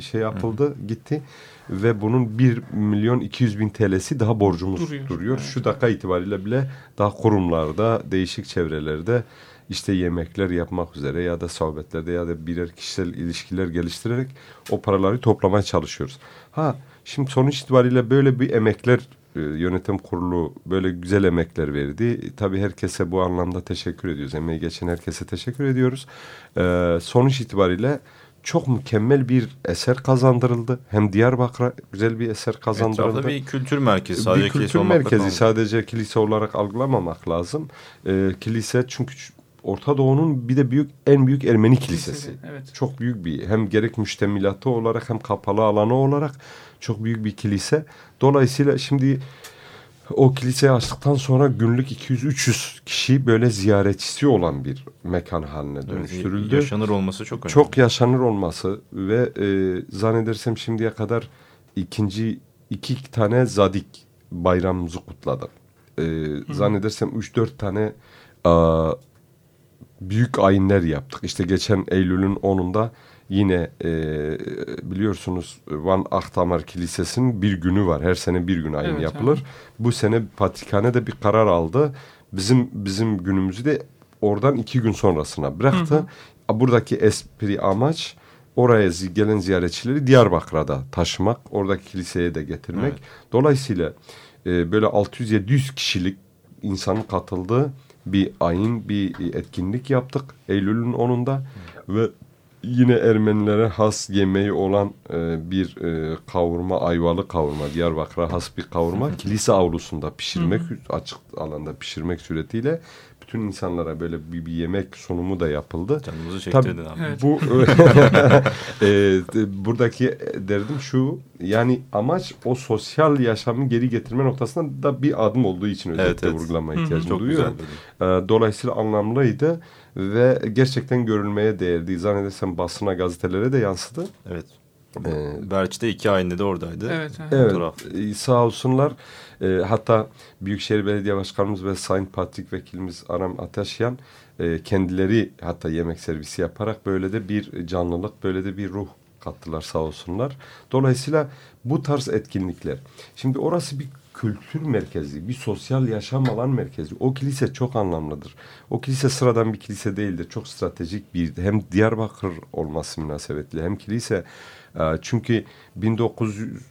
S14: şey yapıldı Hı. gitti ve bunun 1 milyon 200 bin TL'si daha borcumuz duruyor. duruyor. Evet. Şu dakika itibariyle bile daha kurumlarda değişik çevrelerde işte yemekler yapmak üzere ya da sohbetlerde ya da birer kişisel ilişkiler geliştirerek o paraları toplamaya çalışıyoruz. Ha şimdi sonuç itibariyle böyle bir emekler e, yönetim kurulu böyle güzel emekler verdi. Tabii herkese bu anlamda teşekkür ediyoruz. Emeği geçen herkese teşekkür ediyoruz. Ee, sonuç itibariyle çok mükemmel bir eser kazandırıldı. Hem Diyarbakır'a güzel bir eser kazandırıldı.
S2: Etrafta bir kültür merkezi. Sadece
S14: bir kültür merkezi. Sadece kilise olarak algılamamak lazım. Ee, kilise çünkü Orta Doğu'nun bir de büyük en büyük Ermeni kilisesi.
S3: Evet.
S14: Çok büyük bir hem gerek müştemilatı olarak hem kapalı alanı olarak çok büyük bir kilise. Dolayısıyla şimdi o kiliseyi açtıktan sonra günlük 200-300 kişi böyle ziyaretçisi olan bir mekan haline dönüştürüldü. Evet,
S2: yaşanır olması çok önemli.
S14: Çok yaşanır olması ve e, zannedersem şimdiye kadar ikinci iki tane zadik bayramımızı kutladık. E, zannedersem 3-4 tane a, büyük ayinler yaptık. İşte geçen Eylül'ün 10'unda yine e, biliyorsunuz Van Ahtamar Kilisesi'nin bir günü var. Her sene bir gün ayin evet, yapılır. Abi. Bu sene Patrikhane de bir karar aldı. Bizim bizim günümüzü de oradan iki gün sonrasına bıraktı. Hı hı. Buradaki espri amaç oraya gelen ziyaretçileri Diyarbakır'a da taşımak. Oradaki kiliseye de getirmek. Evet. Dolayısıyla e, böyle 600-700 kişilik insanın katıldığı bir ayın bir etkinlik yaptık. Eylül'ün 10'unda ve yine Ermenilere has yemeği olan e, bir e, kavurma, ayvalı kavurma, Diyarbakır'a has bir kavurma kilise avlusunda pişirmek, açık alanda pişirmek suretiyle bütün insanlara böyle bir, bir yemek sunumu da yapıldı.
S2: Canımızı çektirdin abi. Evet.
S14: Bu e, buradaki derdim şu yani amaç o sosyal yaşamı geri getirme noktasında da bir adım olduğu için özellikle evet, evet. vurgulama ihtiyacı Hı duyuyor. E, dolayısıyla anlamlıydı ve gerçekten görülmeye değerdi. Zannedersem basına gazetelere de yansıdı.
S2: Evet. Ee, Berç'te iki ayında de oradaydı.
S3: Evet.
S14: Evet. evet sağ olsunlar. E, hatta Büyükşehir Belediye Başkanımız ve Sayın Patrik Vekilimiz Aram Ateşyan e, kendileri hatta yemek servisi yaparak böyle de bir canlılık, böyle de bir ruh kattılar sağ olsunlar. Dolayısıyla bu tarz etkinlikler. Şimdi orası bir kültür merkezi, bir sosyal yaşam alan merkezi. O kilise çok anlamlıdır. O kilise sıradan bir kilise değildir. Çok stratejik bir hem Diyarbakır olması münasebetli hem kilise. E, çünkü 1900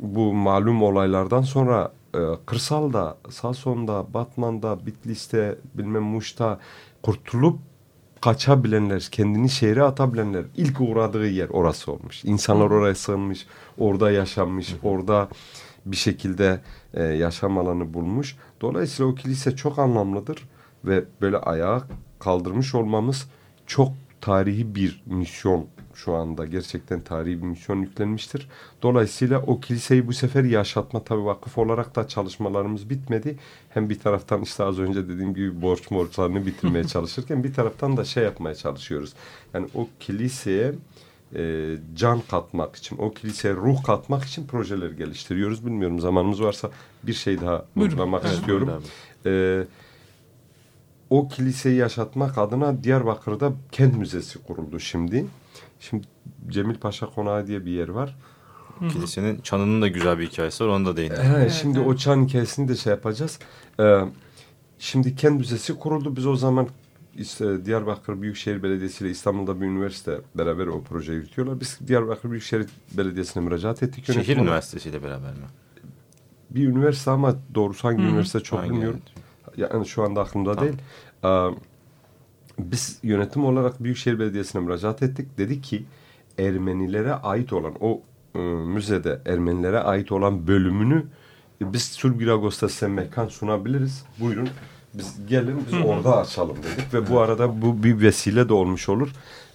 S14: bu malum olaylardan sonra e, kırsalda, Sason'da, Batman'da, Bitlis'te, bilmem Muş'ta kurtulup kaçabilenler, kendini şehre atabilenler ilk uğradığı yer orası olmuş. İnsanlar oraya sığınmış, orada yaşanmış, orada bir şekilde e, yaşam alanı bulmuş. Dolayısıyla o kilise çok anlamlıdır ve böyle ayağa kaldırmış olmamız çok tarihi bir misyon şu anda gerçekten tarihi bir misyon yüklenmiştir. Dolayısıyla o kiliseyi bu sefer yaşatma tabi vakıf olarak da çalışmalarımız bitmedi. Hem bir taraftan işte az önce dediğim gibi borç borçlarını bitirmeye çalışırken bir taraftan da şey yapmaya çalışıyoruz. Yani o kiliseye e, can katmak için, o kiliseye ruh katmak için projeler geliştiriyoruz. Bilmiyorum zamanımız varsa bir şey daha vurgulamak istiyorum. Evet, o kiliseyi yaşatmak adına Diyarbakır'da kent müzesi kuruldu şimdi. Şimdi Cemil Paşa Konağı diye bir yer var.
S2: Kilisenin çanının da güzel bir hikayesi var. Onu da değinelim.
S14: Evet, şimdi evet. o çan hikayesini de şey yapacağız. Ee, şimdi kent müzesi kuruldu. Biz o zaman işte Diyarbakır Büyükşehir Belediyesi ile İstanbul'da bir üniversite beraber o projeyi yürütüyorlar. Biz Diyarbakır Büyükşehir Belediyesi'ne müracaat ettik.
S2: Şehir Üniversitesi ile beraber mi?
S14: Bir üniversite ama doğrusu hangi Hı -hı. üniversite çok hangi bilmiyorum. Yani şu anda aklımda tamam. değil. Ee, biz yönetim olarak Büyükşehir Belediyesi'ne müracaat ettik. Dedi ki Ermenilere ait olan o e, müzede Ermenilere ait olan bölümünü e, biz Ağustos'ta size mekan sunabiliriz. Buyurun biz gelin biz orada açalım dedik ve bu arada bu bir vesile de olmuş olur.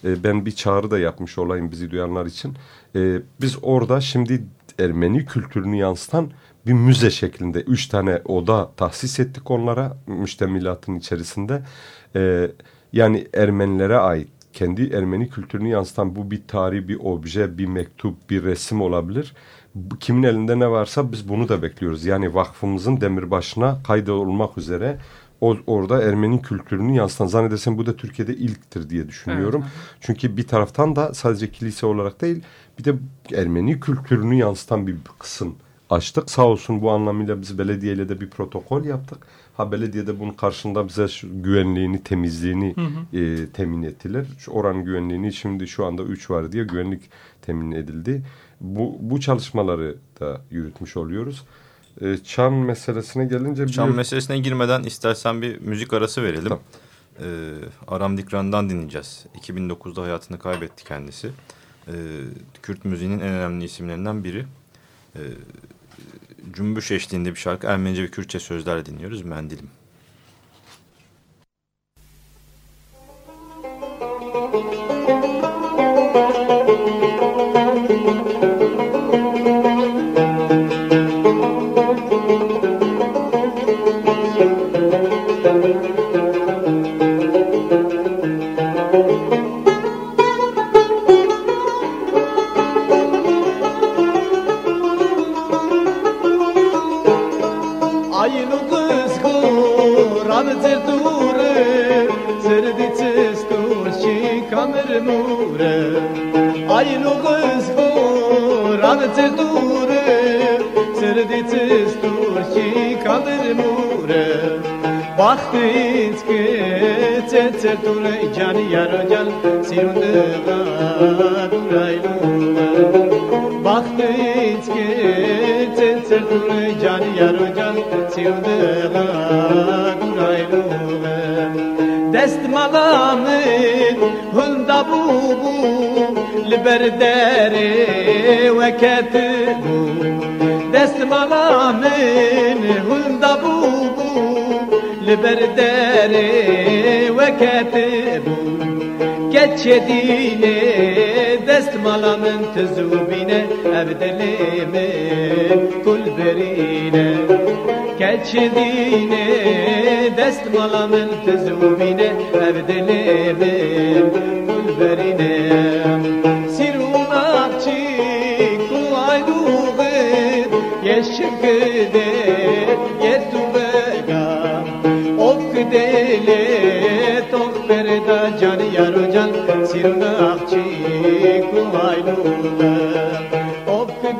S14: E, ben bir çağrı da yapmış olayım bizi duyanlar için. E, biz orada şimdi Ermeni kültürünü yansıtan bir müze şeklinde üç tane oda tahsis ettik onlara müştemilatın içerisinde. E, yani Ermenilere ait kendi Ermeni kültürünü yansıtan bu bir tarih, bir obje, bir mektup, bir resim olabilir. Kimin elinde ne varsa biz bunu da bekliyoruz. Yani vakfımızın demirbaşına kayda olmak üzere o, orada Ermeni kültürünü yansıtan zannedersem bu da Türkiye'de ilktir diye düşünüyorum. Evet. Çünkü bir taraftan da sadece kilise olarak değil bir de Ermeni kültürünü yansıtan bir kısım açtık. Sağ olsun bu anlamıyla biz belediyeyle de bir protokol yaptık. Ha belediyede bunun karşında bize şu güvenliğini, temizliğini hı hı. E, temin ettiler. Şu oran güvenliğini şimdi şu anda 3 var diye güvenlik temin edildi. Bu, bu çalışmaları da yürütmüş oluyoruz. E, çan meselesine gelince...
S2: Çan bir... meselesine girmeden istersen bir müzik arası verelim. Tamam. E, Aram Dikran'dan dinleyeceğiz. 2009'da hayatını kaybetti kendisi. E, Kürt müziğinin en önemli isimlerinden biri. E, cümbüş eşliğinde bir şarkı Ermenice ve Kürtçe sözlerle dinliyoruz. Mendilim.
S16: ternură, ai locul zgor, arțe dură, sărdițe sturci ca ternură. Bahtîți că țețetule can yar can sirunde durai Bahtîți că țețetule can yar can sirunde durai Dest malamın Hunda bu bu Liberdere ve ketibu Dest malamın Hunda bu bu Liberdere ve ketibu Geçedine dest malamın tezubine Evdelime kul berine Geçedine dest malamın tezubine Evdelime kul berine Sirunakçı kulay duğır Yeşikde yetu bega. Ok dele tok perda can yaro can Sirunakçı kulay duğır Ok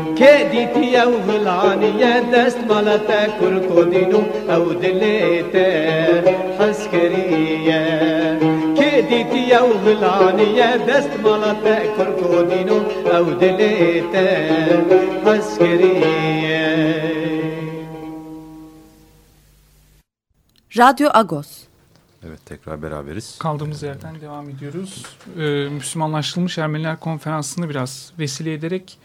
S16: که دیتی او غلانیه دست مالات کرکودینو او دلیت حسکریه که دیتی او غلانیه دست مالات کرکودینو او دلیت حسکریه
S1: Radyo Agos.
S2: Evet tekrar beraberiz.
S3: Kaldığımız yerden devam ediyoruz. Ee, Müslümanlaştırılmış Ermeniler Konferansı'nı biraz vesile ederek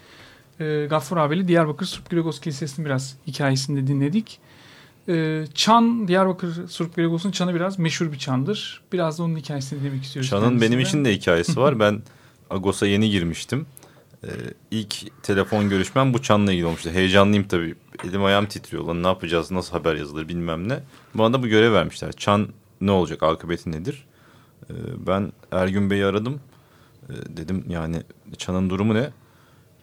S3: e, Gaffur Abeli Diyarbakır Surp Gregos Kilisesi'nin biraz hikayesini de dinledik. Ee, çan, Diyarbakır Surp Gregos'un çanı biraz meşhur bir çandır. Biraz da onun hikayesini dinlemek istiyoruz.
S2: Çanın benim için de hikayesi var. ben Agos'a yeni girmiştim. Ee, ilk telefon görüşmem bu çanla ilgili olmuştu. Heyecanlıyım tabii. Elim ayağım titriyor. Lan ne yapacağız, nasıl haber yazılır bilmem ne. Bana da bu görev vermişler. Çan ne olacak, akıbeti nedir? Ee, ben Ergün Bey'i aradım. Ee, dedim yani Çan'ın durumu ne?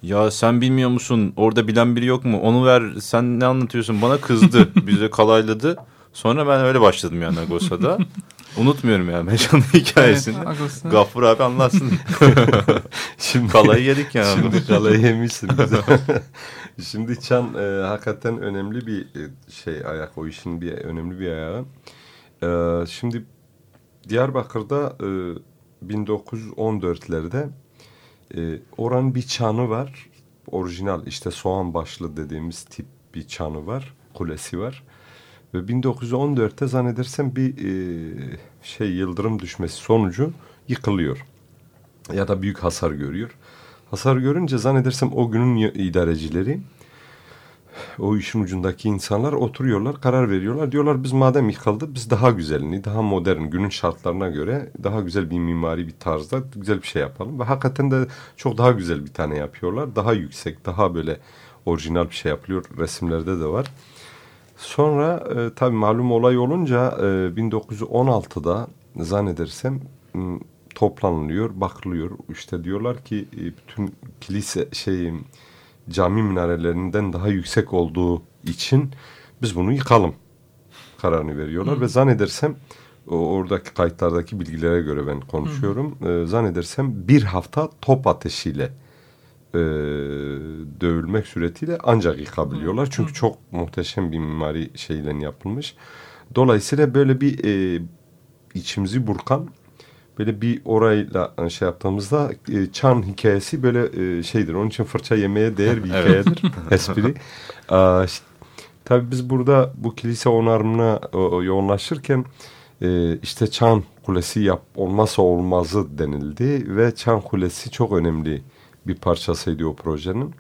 S2: Ya sen bilmiyor musun? Orada bilen biri yok mu? Onu ver. Sen ne anlatıyorsun? Bana kızdı. Bize kalayladı. Sonra ben öyle başladım yani Agosa'da. Unutmuyorum yani Mecan'ın hikayesini.
S3: Evet.
S2: Gaffur abi anlatsın.
S14: Şimdi
S2: Kalayı yedik yani.
S14: Şimdi kalayı yemişsin bize. Şimdi çan e, hakikaten önemli bir e, şey ayak o işin bir önemli bir ayağı. E, şimdi Diyarbakır'da e, 1914'lerde e, oranın bir çanı var. Orijinal işte soğan başlı dediğimiz tip bir çanı var. Kulesi var. Ve 1914'te zannedersem bir e, şey yıldırım düşmesi sonucu yıkılıyor. Ya da büyük hasar görüyor. Hasar görünce zannedersem o günün idarecileri o işin ucundaki insanlar oturuyorlar, karar veriyorlar. Diyorlar biz madem yıkıldı biz daha güzelini, daha modern, günün şartlarına göre daha güzel bir mimari bir tarzda güzel bir şey yapalım. Ve hakikaten de çok daha güzel bir tane yapıyorlar. Daha yüksek, daha böyle orijinal bir şey yapılıyor. Resimlerde de var. Sonra e, tabii malum olay olunca e, 1916'da zannedersem toplanılıyor, bakılıyor. İşte diyorlar ki e, bütün kilise şey cami minarelerinden daha yüksek olduğu için biz bunu yıkalım kararını veriyorlar.
S3: Hı.
S14: Ve zannedersem oradaki kayıtlardaki bilgilere göre ben konuşuyorum. E, zannedersem bir hafta top ateşiyle e, dövülmek suretiyle ancak yıkabiliyorlar. Çünkü çok muhteşem bir mimari şeyle yapılmış. Dolayısıyla böyle bir e, içimizi burkan böyle bir orayla şey yaptığımızda e, Çan hikayesi böyle e, şeydir. Onun için fırça yemeye değer bir
S2: Evet.
S14: hikayedir. espri. Aa, işte, tabii biz burada bu kilise onarımına o, yoğunlaşırken e, işte Çan Kulesi yap, olmazsa olmazı denildi ve Çan Kulesi çok önemli bir parçasıydı o projenin.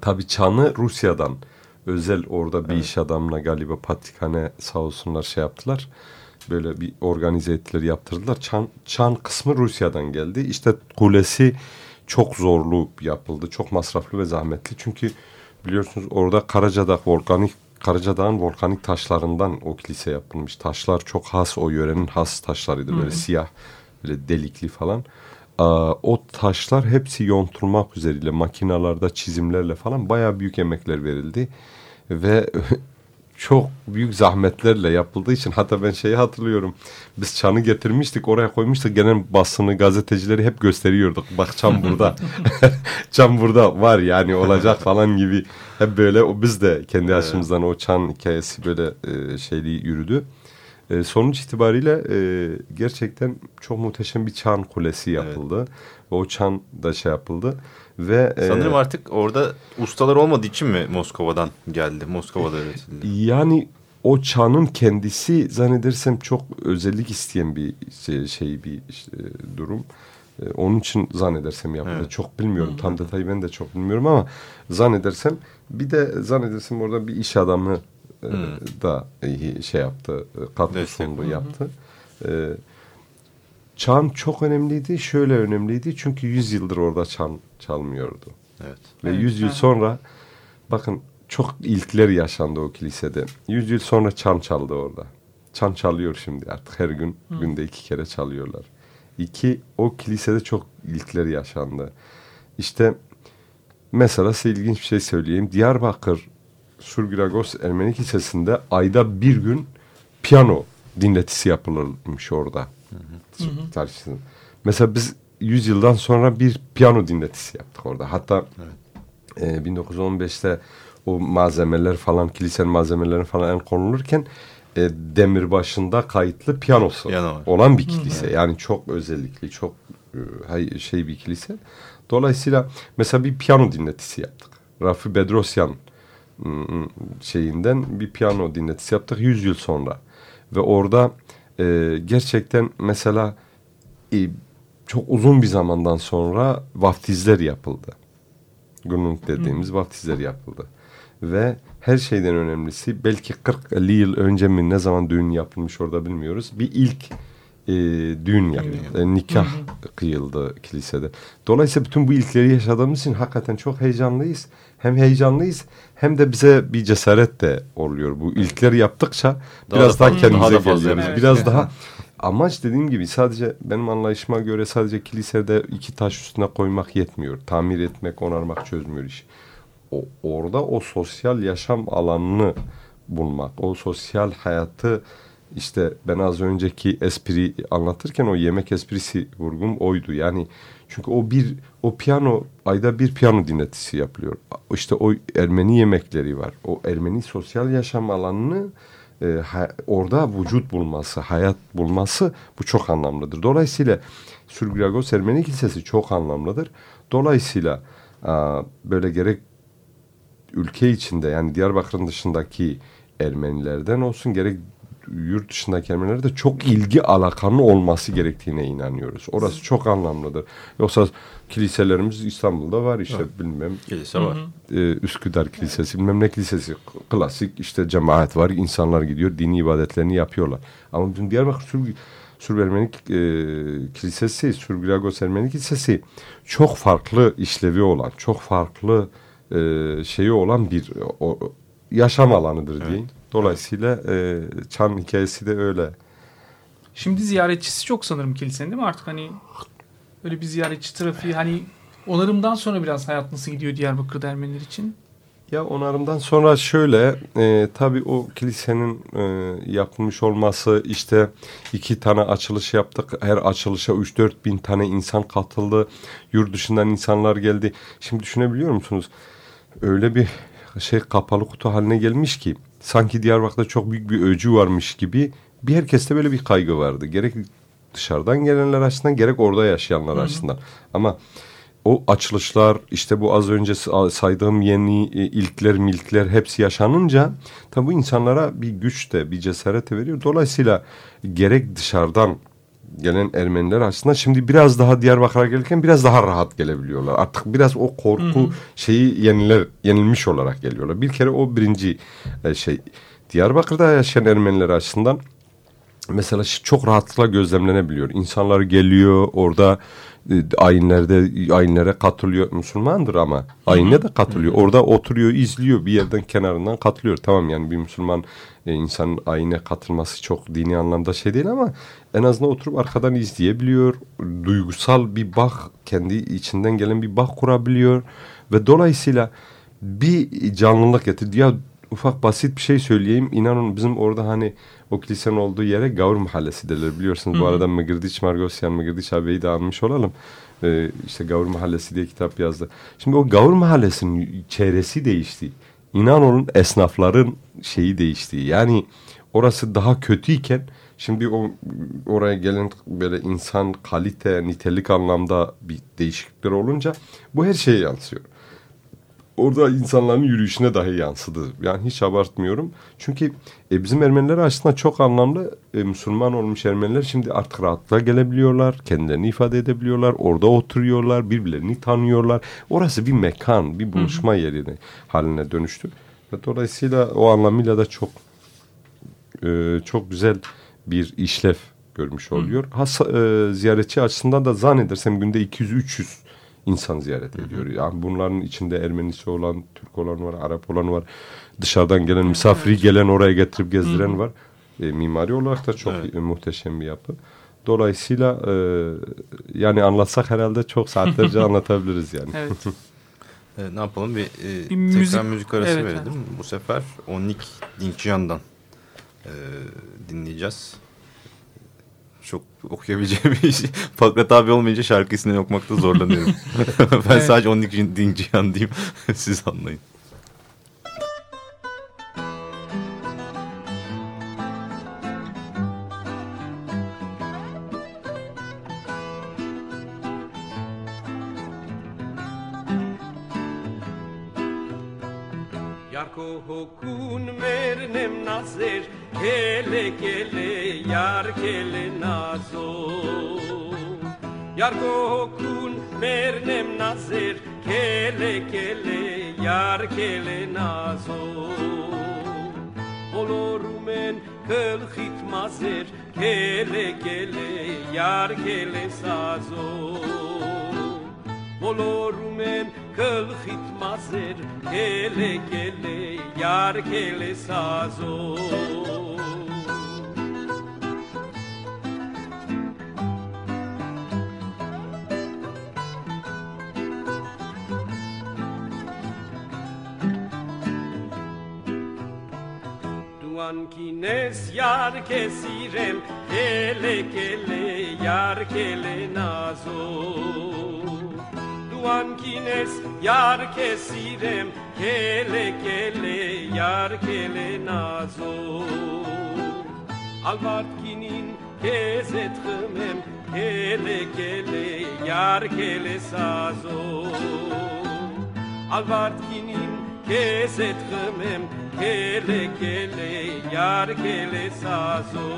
S14: Tabii Çan'ı Rusya'dan özel orada bir iş adamla galiba Patrikhane sağ olsunlar şey yaptılar. Böyle bir organize ettiler yaptırdılar. Çan, Çan kısmı Rusya'dan geldi. İşte kulesi çok zorlu yapıldı. Çok masraflı ve zahmetli. Çünkü biliyorsunuz orada Karacadağ volkanik Karacadağ'ın volkanik taşlarından o kilise yapılmış. Taşlar çok has o yörenin has taşlarıydı. Böyle Hı. siyah, böyle delikli falan. O taşlar hepsi yontulmak üzeriyle makinalarda çizimlerle falan bayağı büyük emekler verildi. Ve çok büyük zahmetlerle yapıldığı için hatta ben şeyi hatırlıyorum. Biz çanı getirmiştik oraya koymuştuk. Genel basını gazetecileri hep gösteriyorduk. Bak çan burada. çan burada var yani olacak falan gibi. Hep böyle o biz de kendi açımızdan o çan hikayesi böyle e, şeyli yürüdü. E, sonuç itibariyle e, gerçekten çok muhteşem bir çan kulesi yapıldı. Evet. O çan da şey yapıldı. Ve
S2: e, Sanırım e, artık orada ustalar olmadığı için mi Moskova'dan geldi? Moskova'da üretildi.
S14: Yani o çanın kendisi zannedersem çok özellik isteyen bir şey, şey bir işte, durum. Ee, onun için zannedersem yapıldı. Evet. Çok bilmiyorum. Hı -hı. Tam detayı ben de çok bilmiyorum ama zannedersem bir de zannedersem orada bir iş adamı e, da şey yaptı. E, katkı sundu yaptı. E, çan çok önemliydi. Şöyle önemliydi. Çünkü 100 yıldır orada çan çalmıyordu.
S2: Evet.
S14: Ve evet, 100 yıl sonra bakın çok ilkler yaşandı o kilisede. 100 yıl sonra çan çaldı orada. Çan çalıyor şimdi artık her gün. Hı. Günde iki kere çalıyorlar. İki, o kilisede çok ilkler yaşandı. İşte mesela size ilginç bir şey söyleyeyim. Diyarbakır Surgiragos Ermeni Kilisesi'nde ayda bir gün piyano dinletisi yapılırmış orada. Hı hı. Mesela biz 100 yıldan sonra bir piyano dinletisi yaptık orada. Hatta evet. e, 1915'te o malzemeler falan kilisenin malzemeleri falan el konulurken e, demir başında kayıtlı piyanosu Piyano. olan bir kilise. Hı, Yani çok özellikli, çok e, şey bir kilise. Dolayısıyla mesela bir piyano dinletisi yaptık. Rafi Bedrosyan şeyinden bir piyano dinletisi yaptık 100 yıl sonra. Ve orada e, gerçekten mesela e, çok uzun bir zamandan sonra vaftizler yapıldı. Gunung dediğimiz Hı. vaftizler yapıldı. Ve her şeyden önemlisi belki 40-50 yıl önce mi ne zaman düğün yapılmış orada bilmiyoruz. Bir ilk e, düğün yapıldı. E, nikah Hı -hı. kıyıldı kilisede. Dolayısıyla bütün bu ilkleri yaşadığımız için hakikaten çok heyecanlıyız. Hem heyecanlıyız hem de bize bir cesaret de oluyor. Bu ilkleri yaptıkça daha biraz daha, daha kendimize daha da geliyoruz. Evet. Biraz daha amaç dediğim gibi sadece benim anlayışıma göre sadece kilisede iki taş üstüne koymak yetmiyor. Tamir etmek, onarmak çözmüyor işi. O, orada o sosyal yaşam alanını bulmak, o sosyal hayatı işte ben az önceki espri anlatırken o yemek esprisi vurgum oydu. Yani çünkü o bir o piyano ayda bir piyano dinletisi yapılıyor. İşte o Ermeni yemekleri var. O Ermeni sosyal yaşam alanını e, ha, orada vücut bulması, hayat bulması bu çok anlamlıdır. Dolayısıyla Sürgragos Ermeni Kilisesi çok anlamlıdır. Dolayısıyla a, böyle gerek ülke içinde yani Diyarbakır'ın dışındaki Ermenilerden olsun gerek yurt dışındaki Ermenilere de çok ilgi alakanın olması gerektiğine inanıyoruz. Orası çok anlamlıdır. Yoksa kiliselerimiz İstanbul'da var işte evet. bilmem.
S2: Kilise var.
S14: E, Üsküdar Kilisesi bilmem ne kilisesi. Klasik işte cemaat var. insanlar gidiyor dini ibadetlerini yapıyorlar. Ama bütün Diyarbakır Sürgü Sürb Ermenik e, Kilisesi, Sürgülagos Ermenik Kilisesi çok farklı işlevi olan, çok farklı e, şeyi olan bir o, yaşam alanıdır evet. diyeyim. Dolayısıyla e, Çan hikayesi de öyle.
S3: Şimdi ziyaretçisi çok sanırım kilisenin değil mi artık hani öyle bir ziyaretçi trafiği hani onarımdan sonra biraz hayat nasıl gidiyor Diyarbakır Ermeniler için?
S14: Ya onarımdan sonra şöyle e, tabii o kilisenin e, yapılmış olması işte iki tane açılış yaptık. Her açılışa 3-4 bin tane insan katıldı. Yurt dışından insanlar geldi. Şimdi düşünebiliyor musunuz? Öyle bir şey kapalı kutu haline gelmiş ki sanki Diyarbakır'da çok büyük bir öcü varmış gibi bir herkeste böyle bir kaygı vardı. Gerek dışarıdan gelenler açısından gerek orada yaşayanlar Hı -hı. açısından. Ama o açılışlar işte bu az önce saydığım yeni e, ilkler milkler hepsi yaşanınca tabi bu insanlara bir güç de bir cesaret de veriyor. Dolayısıyla gerek dışarıdan gelen Ermeniler aslında şimdi biraz daha Diyarbakır'a gelirken biraz daha rahat gelebiliyorlar. Artık biraz o korku hı hı. şeyi yeniler yenilmiş olarak geliyorlar. Bir kere o birinci e, şey Diyarbakır'da yaşayan Ermeniler açısından mesela çok rahatlıkla gözlemlenebiliyor. İnsanlar geliyor orada e, ayinlerde ayinlere katılıyor. Müslümandır ama ayine de katılıyor. Orada oturuyor, izliyor bir yerden kenarından katılıyor. Tamam yani bir Müslüman e, insanın ayine katılması çok dini anlamda şey değil ama en azından oturup arkadan izleyebiliyor. Duygusal bir bağ, kendi içinden gelen bir bağ kurabiliyor ve dolayısıyla bir canlılık getirdi. Ya ufak basit bir şey söyleyeyim. İnanın bizim orada hani o kilisenin olduğu yere Gavur Mahallesi derler biliyorsunuz. Hı -hı. Bu arada Mıgırdiç Margosyan Mıgırdiç abiyi de almış olalım. Ee, işte Gavur Mahallesi diye kitap yazdı. Şimdi o Gavur Mahallesi'nin çevresi değişti. İnan olun esnafların şeyi değişti. Yani orası daha kötüyken şimdi o oraya gelen böyle insan kalite, nitelik anlamda bir değişiklikler olunca bu her şeye yansıyor orada insanların yürüyüşüne dahi yansıdı. Yani hiç abartmıyorum. Çünkü e, bizim Ermeniler aslında çok anlamlı e, Müslüman olmuş Ermeniler şimdi artık rahatlıkla gelebiliyorlar. Kendilerini ifade edebiliyorlar. Orada oturuyorlar. Birbirlerini tanıyorlar. Orası bir mekan, bir buluşma Hı -hı. yeri haline dönüştü. Dolayısıyla o anlamıyla da çok e, çok güzel bir işlev görmüş oluyor. Ha, e, ziyaretçi açısından da zannedersem günde 200-300 insan ziyaret ediyor. Yani bunların içinde Ermenisi olan, Türk olan var, Arap olan var. Dışarıdan gelen misafiri evet. gelen oraya getirip gezdiren Hı. var. E, mimari olarak da çok evet. muhteşem bir yapı. Dolayısıyla e, yani anlatsak herhalde çok saatlerce anlatabiliriz yani.
S2: Evet. e, ne yapalım bir, e, bir müzik, tekrar müzik arası evet, verelim. Evet. Bu sefer Onik Dinkjian'dan e, dinleyeceğiz çok okuyabileceğim bir şey. Fakrat abi olmayınca şarkı isimlerini okumakta zorlanıyorum. ben evet. sadece onun için Dincihan diyeyim. Siz anlayın.
S17: Yarko nazer kele kele yar kele nazo yar gokun mernem nazer kele kele yar kele nazo բոլորում են գլխիտ մազեր կելե կելե yar kele sazo բոլորում են գլխիտ մազեր կելե կելե yar kele sazo Kines yar kesirem kele kele yar kele nazo. Duan kines yar kesirem kele kele yar kele nazo. Albart kinin kezet khmem kele kele yar kele sazo. Albart kinin kezet khmem kele kele yar kele sazo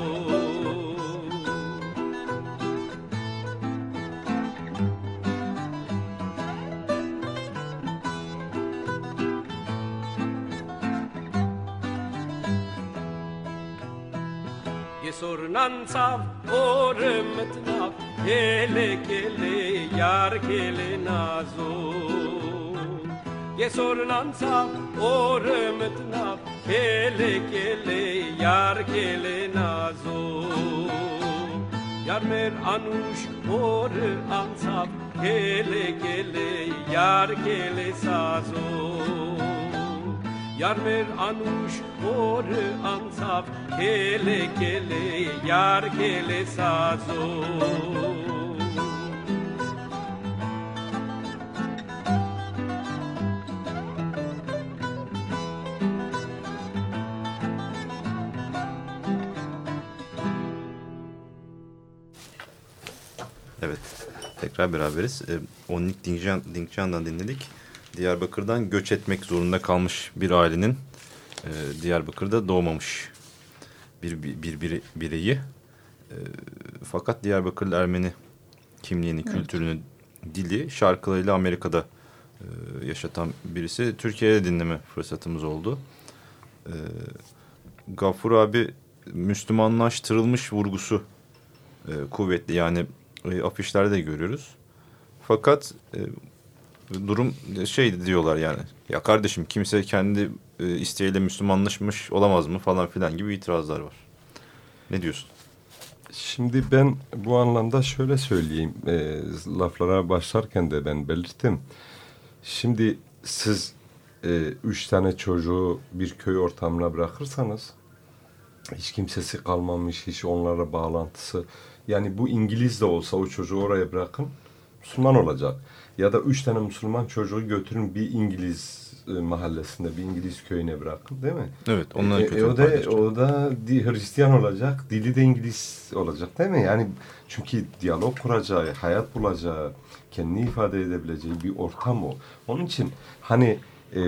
S17: Yesornan sav tnav kele kele yar kele nazo Yesorlansa orımtna kele kele yar kele nazo Yarmer anuş or ansap kele kele yar kele sazo Yarmer anuş or ansap kele kele yar kele sazo
S2: tekrar beraberiz. E, Onnik Dinkcan, Dinkcan'dan dinledik. Diyarbakır'dan göç etmek zorunda kalmış bir ailenin e, Diyarbakır'da doğmamış bir, bir, bir, bir bireyi. E, fakat Diyarbakırlı Ermeni kimliğini, evet. kültürünü, dili şarkılarıyla Amerika'da e, yaşatan birisi. Türkiye'de dinleme fırsatımız oldu. E, Gafur abi Müslümanlaştırılmış vurgusu e, kuvvetli. Yani e, afişlerde de görüyoruz. Fakat e, durum şey diyorlar yani. Ya kardeşim kimse kendi e, isteğiyle Müslümanlaşmış olamaz mı falan filan gibi itirazlar var. Ne diyorsun?
S14: Şimdi ben bu anlamda şöyle söyleyeyim. E, laflara başlarken de ben belirttim. Şimdi siz e, üç tane çocuğu bir köy ortamına bırakırsanız hiç kimsesi kalmamış, hiç onlara bağlantısı. Yani bu İngiliz de olsa o çocuğu oraya bırakın Müslüman olacak. Ya da üç tane Müslüman çocuğu götürün bir İngiliz e, mahallesinde bir İngiliz köyüne bırakın değil mi?
S2: Evet onların
S14: e, e, o da o da di, Hristiyan olacak, dili de İngiliz olacak değil mi? Yani çünkü diyalog kuracağı, hayat bulacağı, kendini ifade edebileceği bir ortam o. Onun için hani e,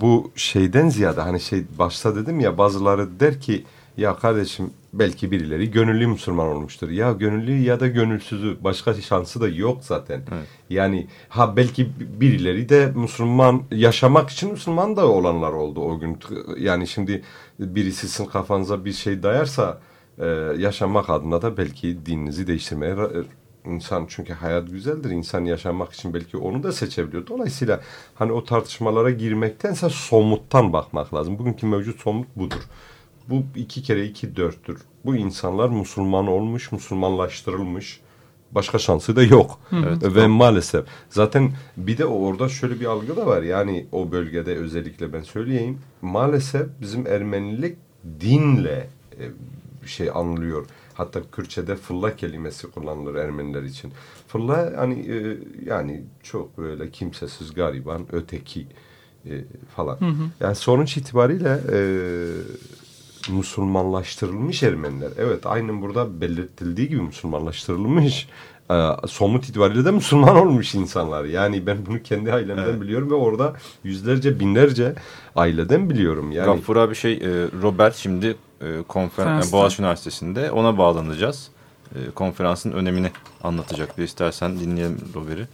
S14: bu şeyden ziyade hani şey başta dedim ya bazıları der ki ya kardeşim belki birileri gönüllü Müslüman olmuştur. Ya gönüllü ya da gönülsüzü başka şansı da yok zaten. Evet. Yani ha belki birileri de Müslüman yaşamak için Müslüman da olanlar oldu o gün. Yani şimdi birisi sizin kafanıza bir şey dayarsa e, yaşamak adına da belki dininizi değiştirmeye insan çünkü hayat güzeldir. İnsan yaşamak için belki onu da seçebiliyor. Dolayısıyla hani o tartışmalara girmektense somuttan bakmak lazım. Bugünkü mevcut somut budur. Bu iki kere iki dörttür. Bu insanlar Müslüman olmuş, Müslümanlaştırılmış. Başka şansı da yok. Evet, Ve tamam. maalesef. Zaten bir de orada şöyle bir algı da var. Yani o bölgede özellikle ben söyleyeyim. Maalesef bizim Ermenilik dinle bir şey anlıyor. Hatta Kürtçe'de fılla kelimesi kullanılır Ermeniler için. Fılla hani e, yani çok böyle kimsesiz gariban, öteki e, falan. Hı hı. Yani sonuç itibariyle e, Müslümanlaştırılmış Ermeniler. Evet aynen burada belirtildiği gibi Müslümanlaştırılmış. E, somut itibariyle de Müslüman olmuş insanlar. Yani ben bunu kendi ailemden evet. biliyorum ve orada yüzlerce binlerce aileden biliyorum. Yani
S2: Gaffur abi şey e, Robert şimdi e, konferans Boğaziçi Üniversitesi'nde ona bağlanacağız. E, konferansın önemini anlatacak. Bir istersen dinleyelim Robert'i.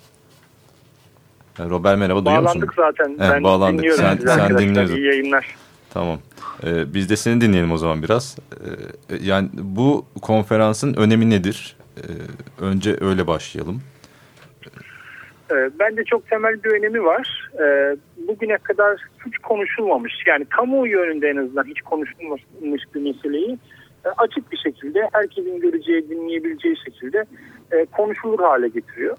S2: Yani Robert merhaba duyuyor musun?
S18: Bağlandık zaten.
S2: Evet, ben bağlandık. Sen, sen dinliyordun.
S18: İyi yayınlar.
S2: Tamam. Ee, biz de seni dinleyelim o zaman biraz. Ee, yani bu konferansın önemi nedir? Ee, önce öyle başlayalım.
S18: Ee, bence çok temel bir önemi var. Ee, bugüne kadar hiç konuşulmamış. Yani kamuoyu yönünde en azından hiç konuşulmamış bir meseleyi e, açık bir şekilde herkesin göreceği, dinleyebileceği şekilde e, konuşulur hale getiriyor.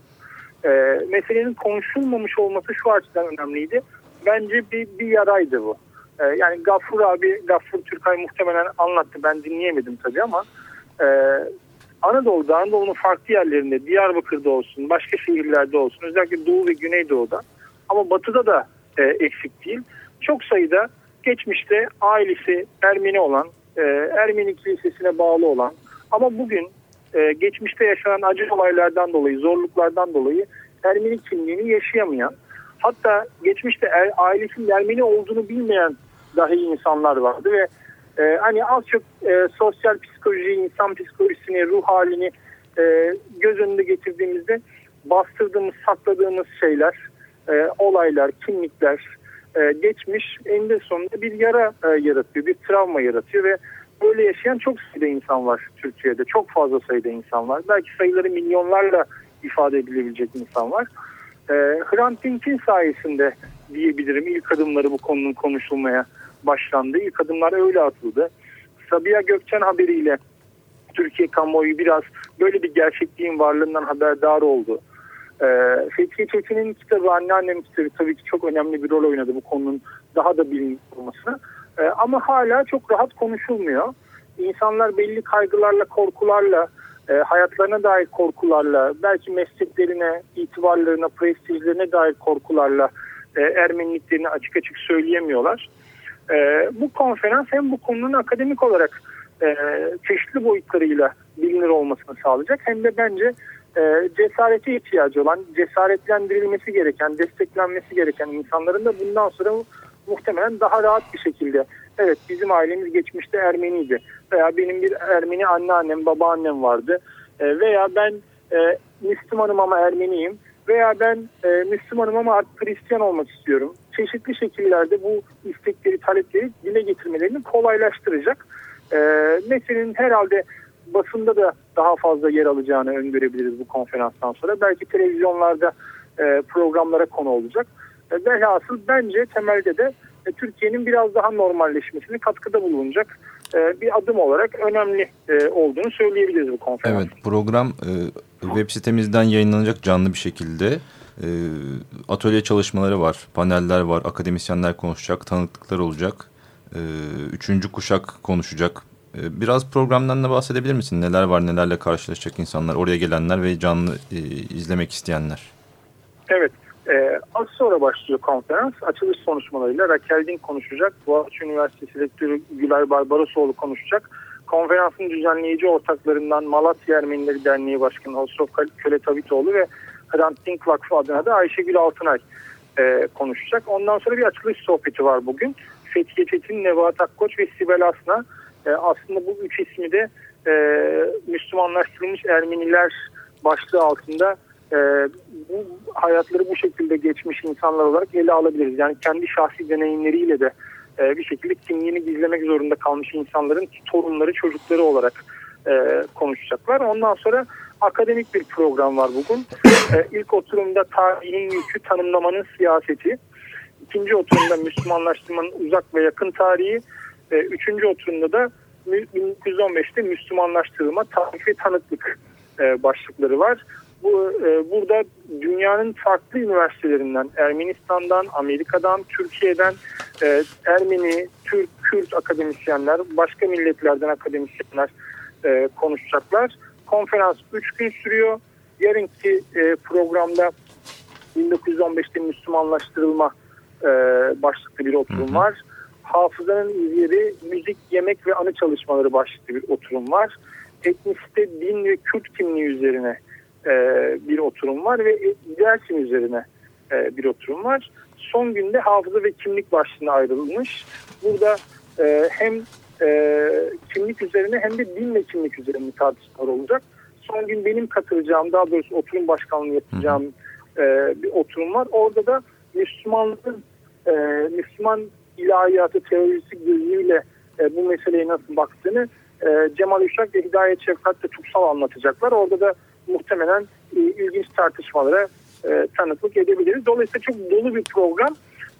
S18: E, meselenin konuşulmamış olması şu açıdan önemliydi. Bence bir, bir yaraydı bu. E, yani Gaffur abi, Gaffur Türkay muhtemelen anlattı. Ben dinleyemedim tabii ama e, Anadolu'da, Anadolu'nun farklı yerlerinde, Diyarbakır'da olsun, başka şehirlerde olsun, özellikle Doğu ve Güneydoğu'da ama Batı'da da e, eksik değil. Çok sayıda geçmişte ailesi Ermeni olan, e, Ermeni kilisesine bağlı olan ama bugün e, geçmişte yaşanan acı olaylardan dolayı, zorluklardan dolayı Ermeni kimliğini yaşayamayan, hatta geçmişte er, ailesinin Ermeni olduğunu bilmeyen dahi insanlar vardı ve e, hani az çok e, sosyal psikoloji, insan psikolojisini, ruh halini e, göz önünde getirdiğimizde bastırdığımız, sakladığımız şeyler, e, olaylar, kimlikler, e, geçmiş eninde sonunda bir yara e, yaratıyor, bir travma yaratıyor ve böyle yaşayan çok sayıda insan var Türkiye'de. Çok fazla sayıda insan var. Belki sayıları milyonlarla ifade edilebilecek insan var. E, Hrant Dink'in sayesinde diyebilirim ilk adımları bu konunun konuşulmaya başlandı. İlk adımlar öyle atıldı. Sabiha Gökçen haberiyle Türkiye kamuoyu biraz böyle bir gerçekliğin varlığından haberdar oldu. Ee, Fethiye Çetin'in kitabı, anneannem kitabı tabii ki çok önemli bir rol oynadı bu konunun daha da olması. Ee, ama hala çok rahat konuşulmuyor. İnsanlar belli kaygılarla, korkularla, e, hayatlarına dair korkularla, belki mesleklerine, itibarlarına, prestijlerine dair korkularla e, Ermeniliklerini açık açık söyleyemiyorlar. E, bu konferans hem bu konunun akademik olarak e, çeşitli boyutlarıyla bilinir olmasını sağlayacak hem de bence e, cesarete ihtiyacı olan, cesaretlendirilmesi gereken, desteklenmesi gereken insanların da bundan sonra muhtemelen daha rahat bir şekilde evet bizim ailemiz geçmişte Ermeniydi veya benim bir Ermeni anneannem, babaannem vardı e, veya ben e, Müslümanım ama Ermeniyim veya ben e, Müslümanım ama artık Hristiyan olmak istiyorum. Çeşitli şekillerde bu istekleri, talepleri dile getirmelerini kolaylaştıracak E, meselenin herhalde basında da daha fazla yer alacağını öngörebiliriz bu konferanstan sonra. Belki televizyonlarda e, programlara konu olacak. E, velhasıl bence temelde de e, Türkiye'nin biraz daha normalleşmesine katkıda bulunacak bir adım olarak önemli e, olduğunu söyleyebiliriz bu konferans.
S2: Evet program e, web sitemizden yayınlanacak canlı bir şekilde. E, atölye çalışmaları var, paneller var, akademisyenler konuşacak, tanıklıklar olacak. E, üçüncü kuşak konuşacak. E, biraz programdan da bahsedebilir misin? Neler var, nelerle karşılaşacak insanlar, oraya gelenler ve canlı e, izlemek isteyenler?
S18: Evet. Ee, az sonra başlıyor konferans. Açılış konuşmalarıyla Raquel Din konuşacak. Boğaziçi Üniversitesi Rektörü Gülay Barbarosoğlu konuşacak. Konferansın düzenleyici ortaklarından Malatya Ermenileri Derneği Başkanı Hosrov Köle Tavitoğlu ve Hrant Dink Vakfı adına da Ayşegül Altınay e, konuşacak. Ondan sonra bir açılış sohbeti var bugün. Fethiye Çetin, Nebahat Akkoç ve Sibel Asna. E, aslında bu üç ismi de e, Müslümanlaştırılmış Ermeniler başlığı altında e, bu hayatları bu şekilde geçmiş insanlar olarak ele alabiliriz. Yani kendi şahsi deneyimleriyle de e, bir şekilde kimliğini gizlemek zorunda kalmış insanların torunları, çocukları olarak e, konuşacaklar. Ondan sonra akademik bir program var bugün. E, ilk oturumda tarihin yükü tanımlamanın siyaseti. İkinci oturumda Müslümanlaştırmanın uzak ve yakın tarihi. E, üçüncü oturumda da 1915'te Müslümanlaştırılma tarih ve tanıklık e, başlıkları var bu e, burada dünyanın farklı üniversitelerinden, Ermenistan'dan, Amerika'dan, Türkiye'den e, Ermeni, Türk, Kürt akademisyenler, başka milletlerden akademisyenler e, konuşacaklar. Konferans 3 gün sürüyor. Yarınki e, programda 1915'te Müslümanlaştırılma e, başlıklı bir oturum hı hı. var. Hafızanın izleri, müzik, yemek ve anı çalışmaları başlıklı bir oturum var. Etnisite, din ve Kürt kimliği üzerine e, bir oturum var ve Dersim üzerine e, bir oturum var. Son günde hafıza ve kimlik başlığına ayrılmış. Burada e, hem e, kimlik üzerine hem de din ve kimlik üzerine tartışmalar olacak. Son gün benim katılacağım, daha doğrusu oturum başkanlığı yapacağım e, bir oturum var. Orada da Müslümanlığın, e, Müslüman ilahiyatı teorisi gözüyle e, bu meseleye nasıl baktığını e, Cemal Uşak ve Hidayet Şefkat de Tuksal anlatacaklar. Orada da muhtemelen e, ilginç tartışmalara e, tanıklık edebiliriz. Dolayısıyla çok dolu bir program.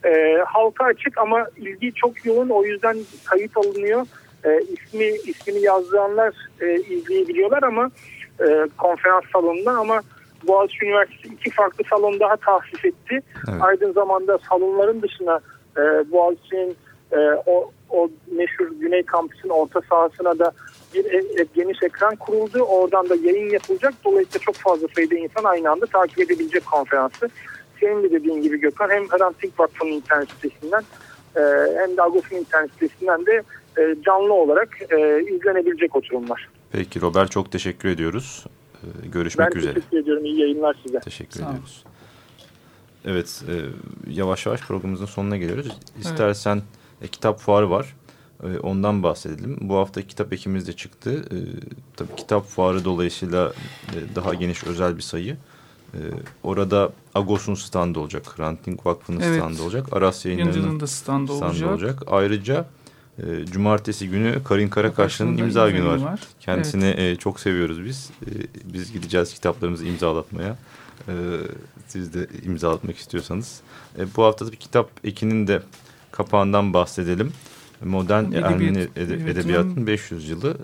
S18: E, halka açık ama ilgi çok yoğun o yüzden kayıt alınıyor. E, ismi ismini yazdıranlar e, izleyebiliyorlar ama e, konferans salonunda ama Boğaziçi Üniversitesi iki farklı salon daha tahsis etti. Evet. Aynı zamanda salonların dışına e, Boğaziçi'nin e, o, o meşhur Güney Kampüs'ün orta sahasına da bir e, e, geniş ekran kuruldu. Oradan da yayın yapılacak. Dolayısıyla çok fazla sayıda insan aynı anda takip edebilecek konferansı. Senin de dediğin gibi Gökhan hem Hrant Dink Vakfı'nın internet sitesinden e, hem de Agos'un internet sitesinden de e, canlı olarak e, izlenebilecek oturumlar.
S2: Peki Robert çok teşekkür ediyoruz. Görüşmek
S18: ben
S2: üzere.
S18: Ben teşekkür ediyorum. İyi yayınlar size.
S2: Teşekkür Sağ ediyoruz. Evet, e, yavaş yavaş programımızın sonuna geliyoruz. İstersen evet. e, kitap fuarı var. E, ondan bahsedelim. Bu hafta kitap ekimiz de çıktı. E, tabii kitap fuarı dolayısıyla e, daha geniş özel bir sayı. E, orada Agos'un standı olacak. Ranting Vakfı'nın evet. standı olacak. Aras Yayınları'nın da standı, standı olacak. olacak. Ayrıca e, cumartesi günü Karin Karakaşlı'nın imza günü var. var. Kendisini evet. e, çok seviyoruz biz. E, biz gideceğiz kitaplarımızı imzalatmaya. E, siz de imzalatmak istiyorsanız. E, bu hafta bir kitap ekinin de kapağından bahsedelim modern Ermeni ede, edebiyatın 500 yılı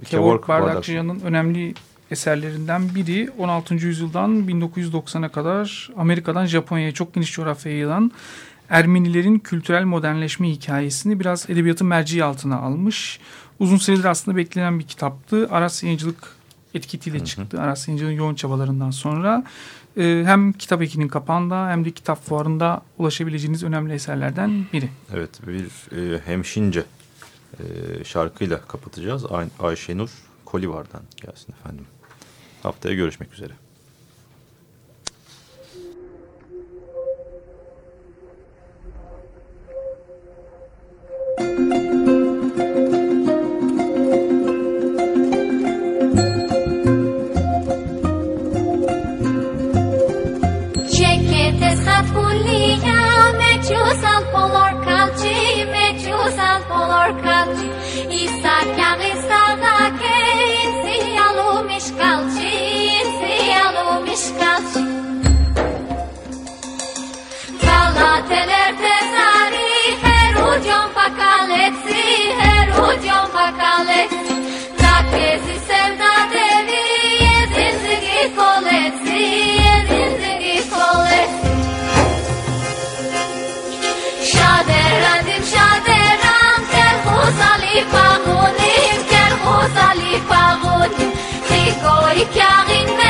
S3: e, Kevork Bardakçıyan'ın önemli eserlerinden biri 16. yüzyıldan 1990'a kadar Amerika'dan Japonya'ya çok geniş coğrafyaya yayılan Ermenilerin kültürel modernleşme hikayesini biraz edebiyatın merceği altına almış. Uzun süredir aslında beklenen bir kitaptı. Aras Yayıncılık etiketiyle hı hı. çıktı. Aras Yayıncılığın yoğun çabalarından sonra e, hem kitap ekinin kapağında hem de kitap fuarında ulaşabileceğiniz önemli eserlerden biri.
S2: Evet bir e, hemşince e, şarkıyla kapatacağız. Ay Ayşenur Kolivar'dan gelsin efendim. Haftaya görüşmek üzere. Meçhusal Sali pagod, siko'y kyaking meron.